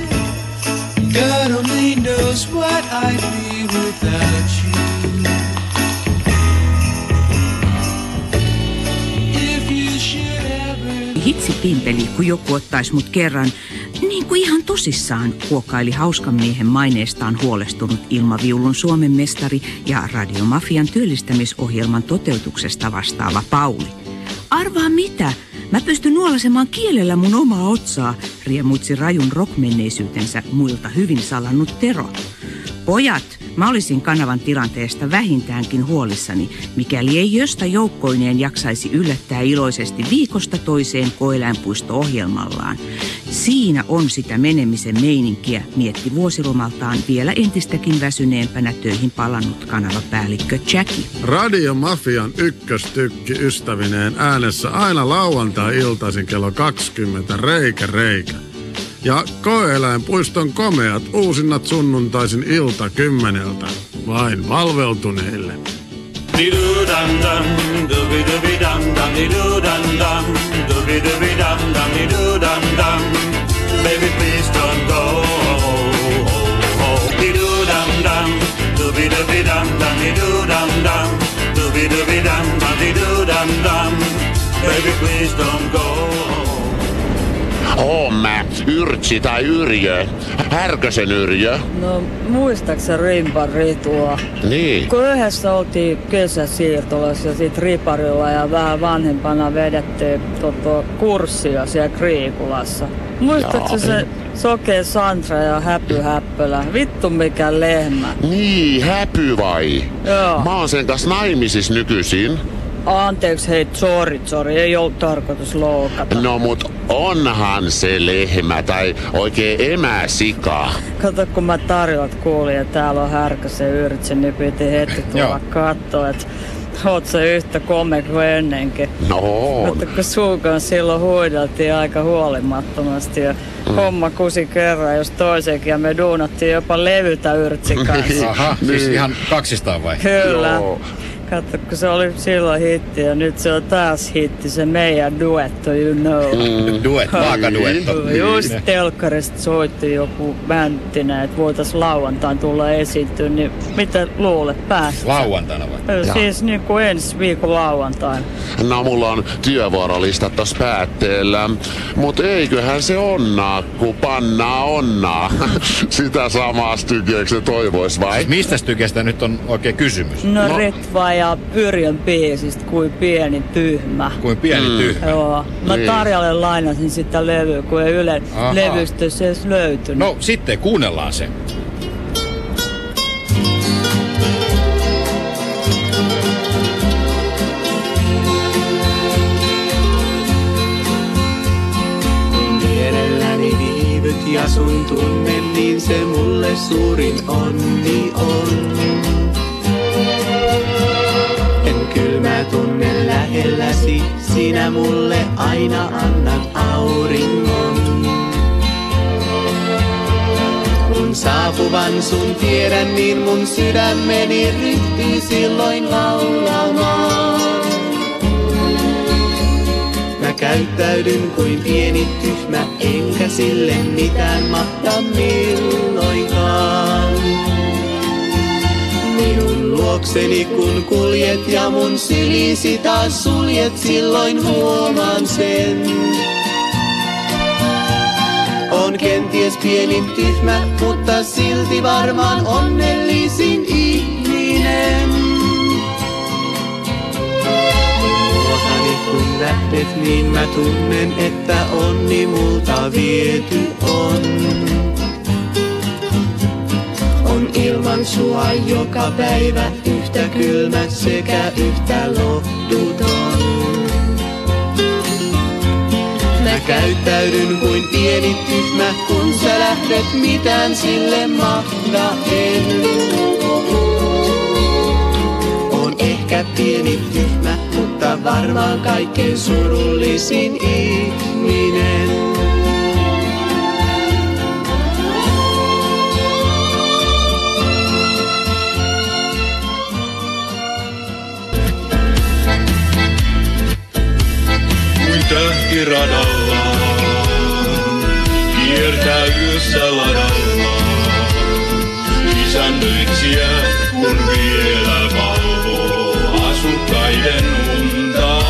God only knows what I'd be without you. If you should ever Hitsi pimpeli, kun joku ottais mut kerran, niin kuin ihan tosissaan, kuokkaili hauskan miehen maineestaan huolestunut ilmaviulun Suomen mestari ja radiomafian työllistämisohjelman toteutuksesta vastaava Pauli. Arvaa mitä? Mä pystyn nuolasemaan kielellä mun omaa otsaa, riemuitsi rajun rockmenneisyytensä muilta hyvin salannut Tero. Pojat, mä olisin kanavan tilanteesta vähintäänkin huolissani, mikäli ei josta joukkoineen jaksaisi yllättää iloisesti viikosta toiseen koeläinpuisto-ohjelmallaan. Siinä on sitä menemisen meininkiä, mietti vuosilomaltaan vielä entistäkin väsyneempänä töihin palannut kanavapäällikkö Jackie. Radiomafian ykköstykki ystävineen äänessä aina lauantai-iltaisin kello 20 reikä reikä. Ja koeeläinpuiston komeat uusinnat sunnuntaisin ilta kymmeneltä. Vain valveutuneille. Baby, please don't go. Baby, please don't go. Oon mä Yrtsi tai Yrjö. Härkösen Yrjö. No, muistaaksä Rimpan Ritua? Niin. Kun yhdessä oltiin kesäsiirtolassa ja sit Riparilla ja vähän vanhempana vedettiin tota, kurssia siellä Kriikulassa. Muistaaksä se en. sokea Sandra ja Häpy Häppölä? Vittu mikä lehmä. Niin, häpy vai? Joo. Mä oon sen kanssa naimisissa nykyisin. Anteeksi, hei, sorry, sorry, ei ollut tarkoitus loukata. No mut onhan se lehmä tai oikein emäsika. Kato, kun mä tarjot kuulin, että täällä on härkäsen yrtsi, niin piti heti tulla katsoa, että oot sä yhtä kome kuin ennenkin. No on. Mutta kun sun kanssa silloin huideltiin aika huolimattomasti ja Mm. homma kusi kerran jos toisenkin ja me duunattiin jopa levytä yrtsin kanssa. Aha, siis ihan kaksistaan vai? Kyllä. Joo. Katso, kun se oli silloin hitti ja nyt se on taas hitti, se meidän duetto, you know. Mm. Duet, vaakaduetto. Just telkkarista soitti joku bänttinen, että voitais lauantain tulla esiintyä, niin mitä luulet päästä? Lauantaina vai? Siis niin kuin ensi viikon lauantaina. No mulla on työvuorolistat tossa päätteellä. Mut eiköhän se onnaa, kun pannaa onnaa. Sitä samaa stykeekö se toivois vai? Siis mistä stykestä nyt on oikein kysymys? No, no. Ritva ja Yrjön biisistä, kuin pieni tyhmä. Kuin pieni Mm. tyhmä. Joo. Mä Niin. Tarjalle lainasin sitä levyä, kun ei Yle Aha. levystössä edes löytynyt. No sitten kuunnellaan se. Ja sun tunnen, niin se mulle suurin onni on. Lähelläsi, sinä mulle aina annat auringon. Kun saapuvan sun tiedän, niin mun sydämeni ryhtyy silloin laulamaan. Mä käyttäydyn kuin pieni tyhmä, enkä sille mitään mahda milloinkaan. Luokseni kun kuljet ja mun sylisi taas suljet, silloin huomaan sen. On kenties pieni tyhmä, mutta silti varmaan onnellisin ihminen. Luotani kun lähdet, niin mä tunnen, että onni multa viety on. Ilman sua joka päivä yhtä kylmä sekä yhtä lohduton. Mä käyttäydyn kuin pieni tyhmä, kun sä lähdet mitään sille mahda en. On ehkä pieni tyhmä, mutta varmaan kaikkein surullisin ihminen. Tähtiradalla. Kiertää yössä ladalla. Isännöitsijä kun vielä valvoo asukkaiden unta.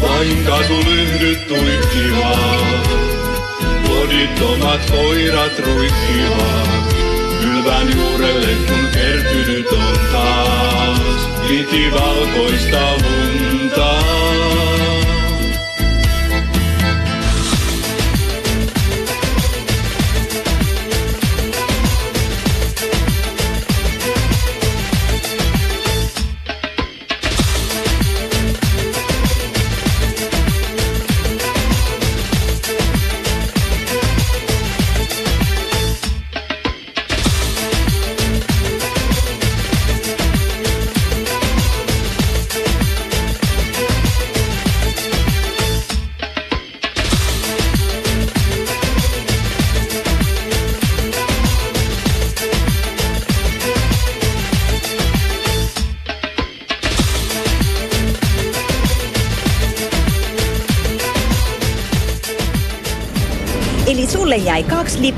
Vain katulyhdyt tuikkivat, kodittomat koirat ruikkivat. Kylvän juurelle kun kertynyt on taas, liki valkoista lunta.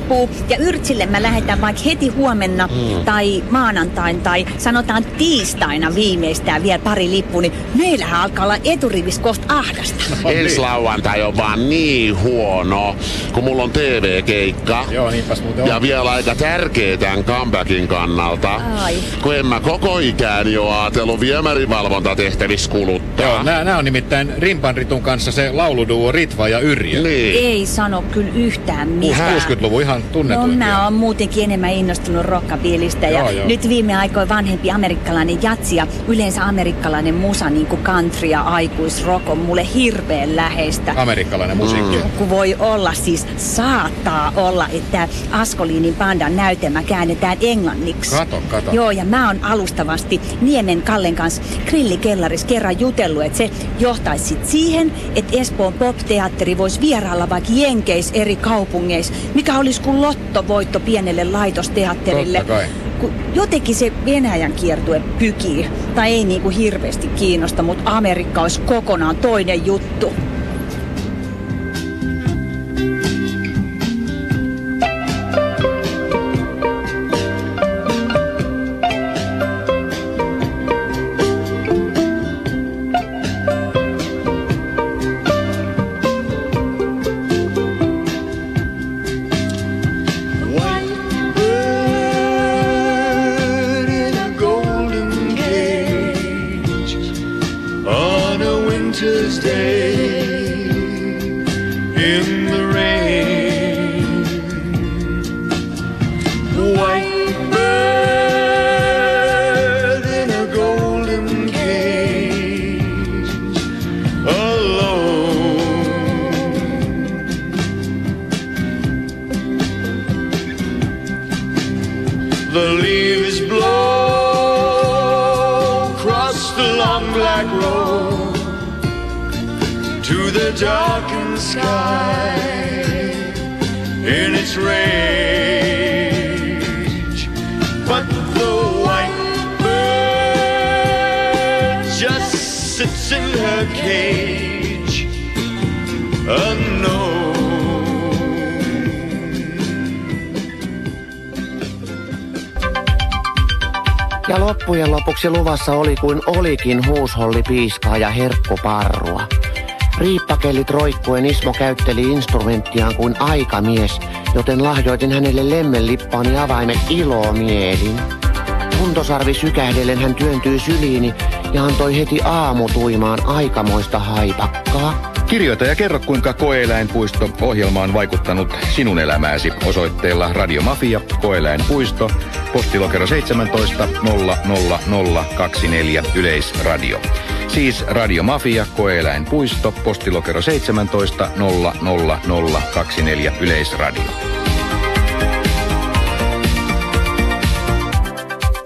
Lippua ja Yrtsille mä lähetän vaikka heti huomenna Mm. tai maanantain tai sanotaan tiistaina viimeistään vielä pari lippua, niin meillähän alkaa olla eturivis kohta ahdasta. Ensi lauantai on vaan niin huono, kun mulla on TV-keikka. Joo, niinpäs muuten on. Ja vielä aika tärkeä tämän comebackin kannalta. Ai. Kun en mä koko ikäni ole ajatellut viemärivalvontatehtävissä kuluttaa. Joo, nää, nää on nimittäin Rimpanritun kanssa se lauluduo Ritva ja Yrjö. Niin. Ei sano kyllä yhtään mitään. 60-luvun ihan No tunnetuin. mä oon muutenkin enemmän innostunut rockabilista ja Joo, joo. nyt viime aikoina vanhempi amerikkalainen jatsi ja yleensä amerikkalainen musa niin kuin country ja aikuisrock on mulle hirveän läheistä. Amerikkalainen musiikki. Mm. Kun voi olla, siis saattaa olla, että Askoliinin pandan näytelmä käännetään englanniksi. Kato, kato. Joo, ja mä oon alustavasti Niemen Kallen kanssa Grillikellaris kerran jutellut, että se johtaisi sit siihen, että Espoon pop-teatteri voisi vierailla vaikka Jenkeis eri kaupungeissa, mikä olisi kuin lottovoitto pienelle laitosteatterille. Totta kai. Kun jotenkin se Venäjän kiertue pykii, tai ei niinku hirveästi kiinnosta, mutta Amerikka olisi kokonaan toinen juttu. On a winter's day sky in its rage. But the white bird just sits in her cage, unknown. Ja loppujen lopuksi luvassa oli kuin olikin huusholli piiskaa ja herkkuparrua. Riippakellit roikkuen Ismo käytteli instrumenttiaan kuin aikamies, joten lahjoitin hänelle lemmenlippaani avaimet ilomielin. Kuntosarvi sykähdellen hän työntyi syliini ja antoi heti aamutuimaan aikamoista haipakkaa. Kirjoita ja kerro, kuinka Koeeläinpuisto ohjelma on vaikuttanut sinun elämääsi osoitteella Radiomafia, Koeeläinpuisto, postilokero 17 00024 Yleisradio. Siis Radiomafia, Koeeläinpuisto, postilokero 17 00024 Yleisradio.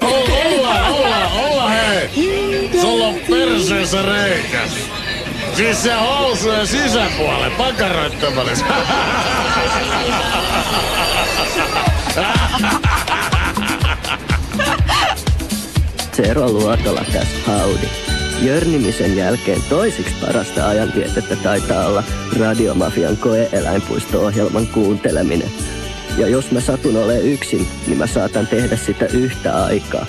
Olla, olla, olla hei! Sulla on perseessä reikä. Siis se housujen sisäpuolelle, pakaroittamallissa. Tero Luotola tässä Haudi. Jörnimisen jälkeen toisiksi parasta ajantietettä taitaa olla Radiomafian koe-eläinpuisto-ohjelman kuunteleminen. Ja jos mä satun olemaan yksin, niin mä saatan tehdä sitä yhtä aikaa.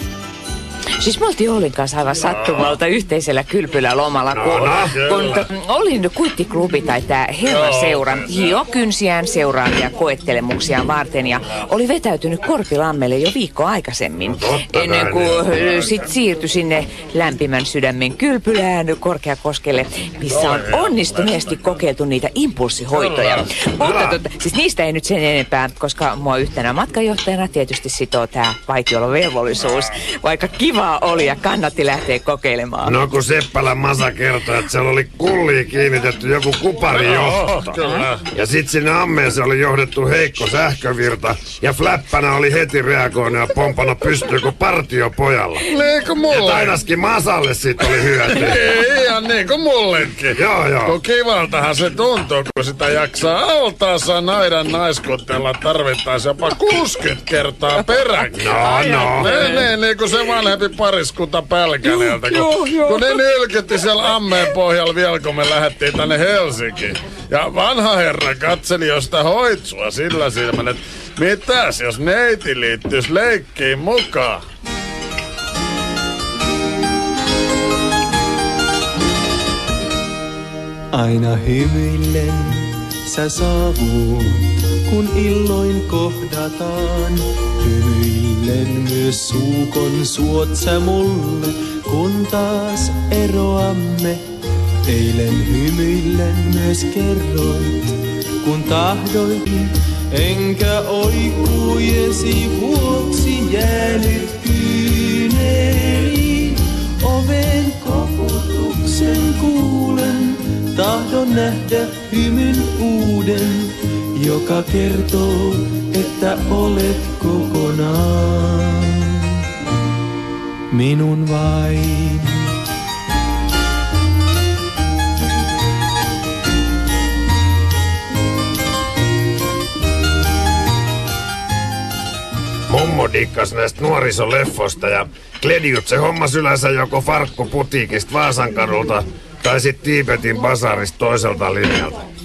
Siis me oltiin Oulin kanssa aivan sattumalta yhteisellä kylpylä lomalla, kun, No, no, kun t- Oulin kuittiklubi tai tämä Herraseura hio kynsiään seuraavia koettelemuksiaan varten ja oli vetäytynyt Korpilammelle jo viikko aikaisemmin. ennen kuin niin. ö, sit siirtyi sinne lämpimän sydämen kylpylään Korkeakoskelle, missä on onnistuneesti kokeiltu niitä impulssihoitoja. Mutta tota, siis niistä ei nyt sen enempää, koska mua yhtenä matkajohtajana tietysti sitoo tämä vaitiolovelvollisuus. Vaikka kivaa oli ja kannatti lähteä kokeilemaan. No kun Seppälän Masa kertoi, että siellä oli kulliin kiinnitetty joku kuparijohto. Kyllä. Ja sit sinne ammeeseen oli johdettu heikko sähkövirta. Ja fläppänä oli heti reagoinut ja pompannut pystyy kuin partiopojalla. Niin kuin mulle. Ja ainakin Masalle siitä oli hyöty. Ei, ihan niin kuin mullekin. Joo, joo. Kun kivaltahan se tuntuu, kun sitä jaksaa altaansa naidan naiskutella tarvittaessa jopa 60 kertaa peräkkäin. No, no. Niin, niin, niin kuin se vanhempi pariskunta Pälkäneeltä, Joo, kun, joo. kun ne nylkytti siellä ammeen pohjalla vielä, kun me lähdettiin tänne Helsinkiin. Ja vanha herra katseli josta hoitsua sillä silmän, että mitäs jos neiti liittyis leikkiin mukaan? Aina hymyillen sä saavut, kun illoin kohdataan. Hymyillen myös suukon suot sä mulle, kun taas eroamme. Eilen hymyillen myös kerroit, kun tahdoit, enkä oikujesi vuoksi jäänyt kyyneliin. Oven koputuksen kuulen, tahdon nähdä hymyn uuden, joka kertoo, että olet kokonaan minun vain. Mummo dikkas näistä nuorisoleffosta ja Klediut se hommas yleensä joko farkkuputiikista Vaasan kadulta tai sit Tiibetin basarista toiselta linjalta.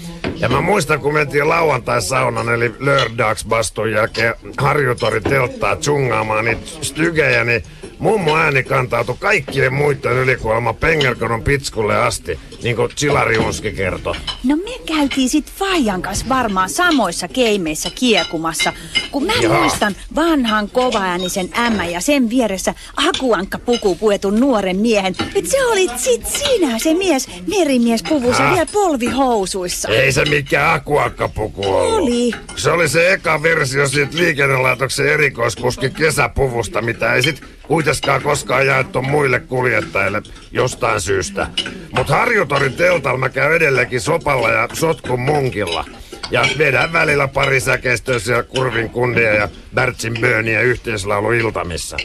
Ja mä muistan, kun mentiin lauantai-saunan eli lördagsbastun jälkeen Harjutori telttaa tjungaamaan niitä stygejä, niin mummo ääni kantautui kaikkien muiden ylikuolema Pengerkodon pitskulle asti, niin kuin Chilari Unski kertoi. No me käytiin sit Fajan kanssa varmaan samoissa keimeissä kiekumassa, kun mä Jaa. muistan vanhan kovaäänisen ämmän ja sen vieressä akuankka puku puetun nuoren miehen. Et se olit sit sinä se mies merimies puvussa vielä polvihousuissa. Ei se mikään akuakkapuku ollut. Oli. Se oli se eka versio siitä liikennelaitoksen erikoiskuskin kesäpuvusta, mitä ei sit kuitenkaan koskaan jaettu muille kuljettajille jostain syystä. Mut moottorin teltalla mä käyn edelleenkin sopalla ja sotkun munkilla. Ja vedän välillä pari säkestöisiä kurvin kundia ja Bärtsin yhteislaulu iltamissa.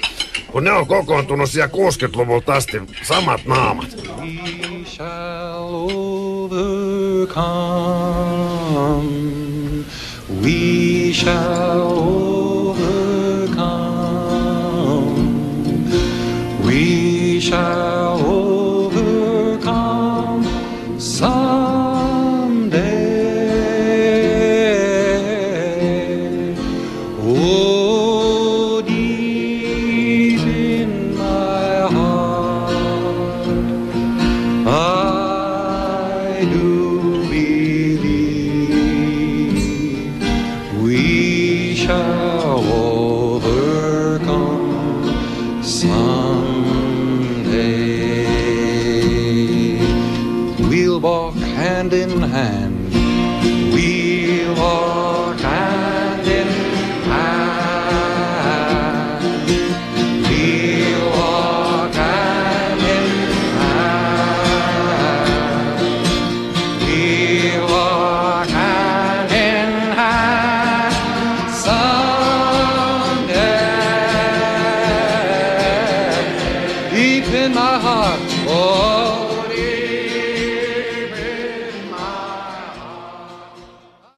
Kun ne on kokoontunut siellä 60-luvulta asti, samat naamat. We. We shall overcome. We shall overcome.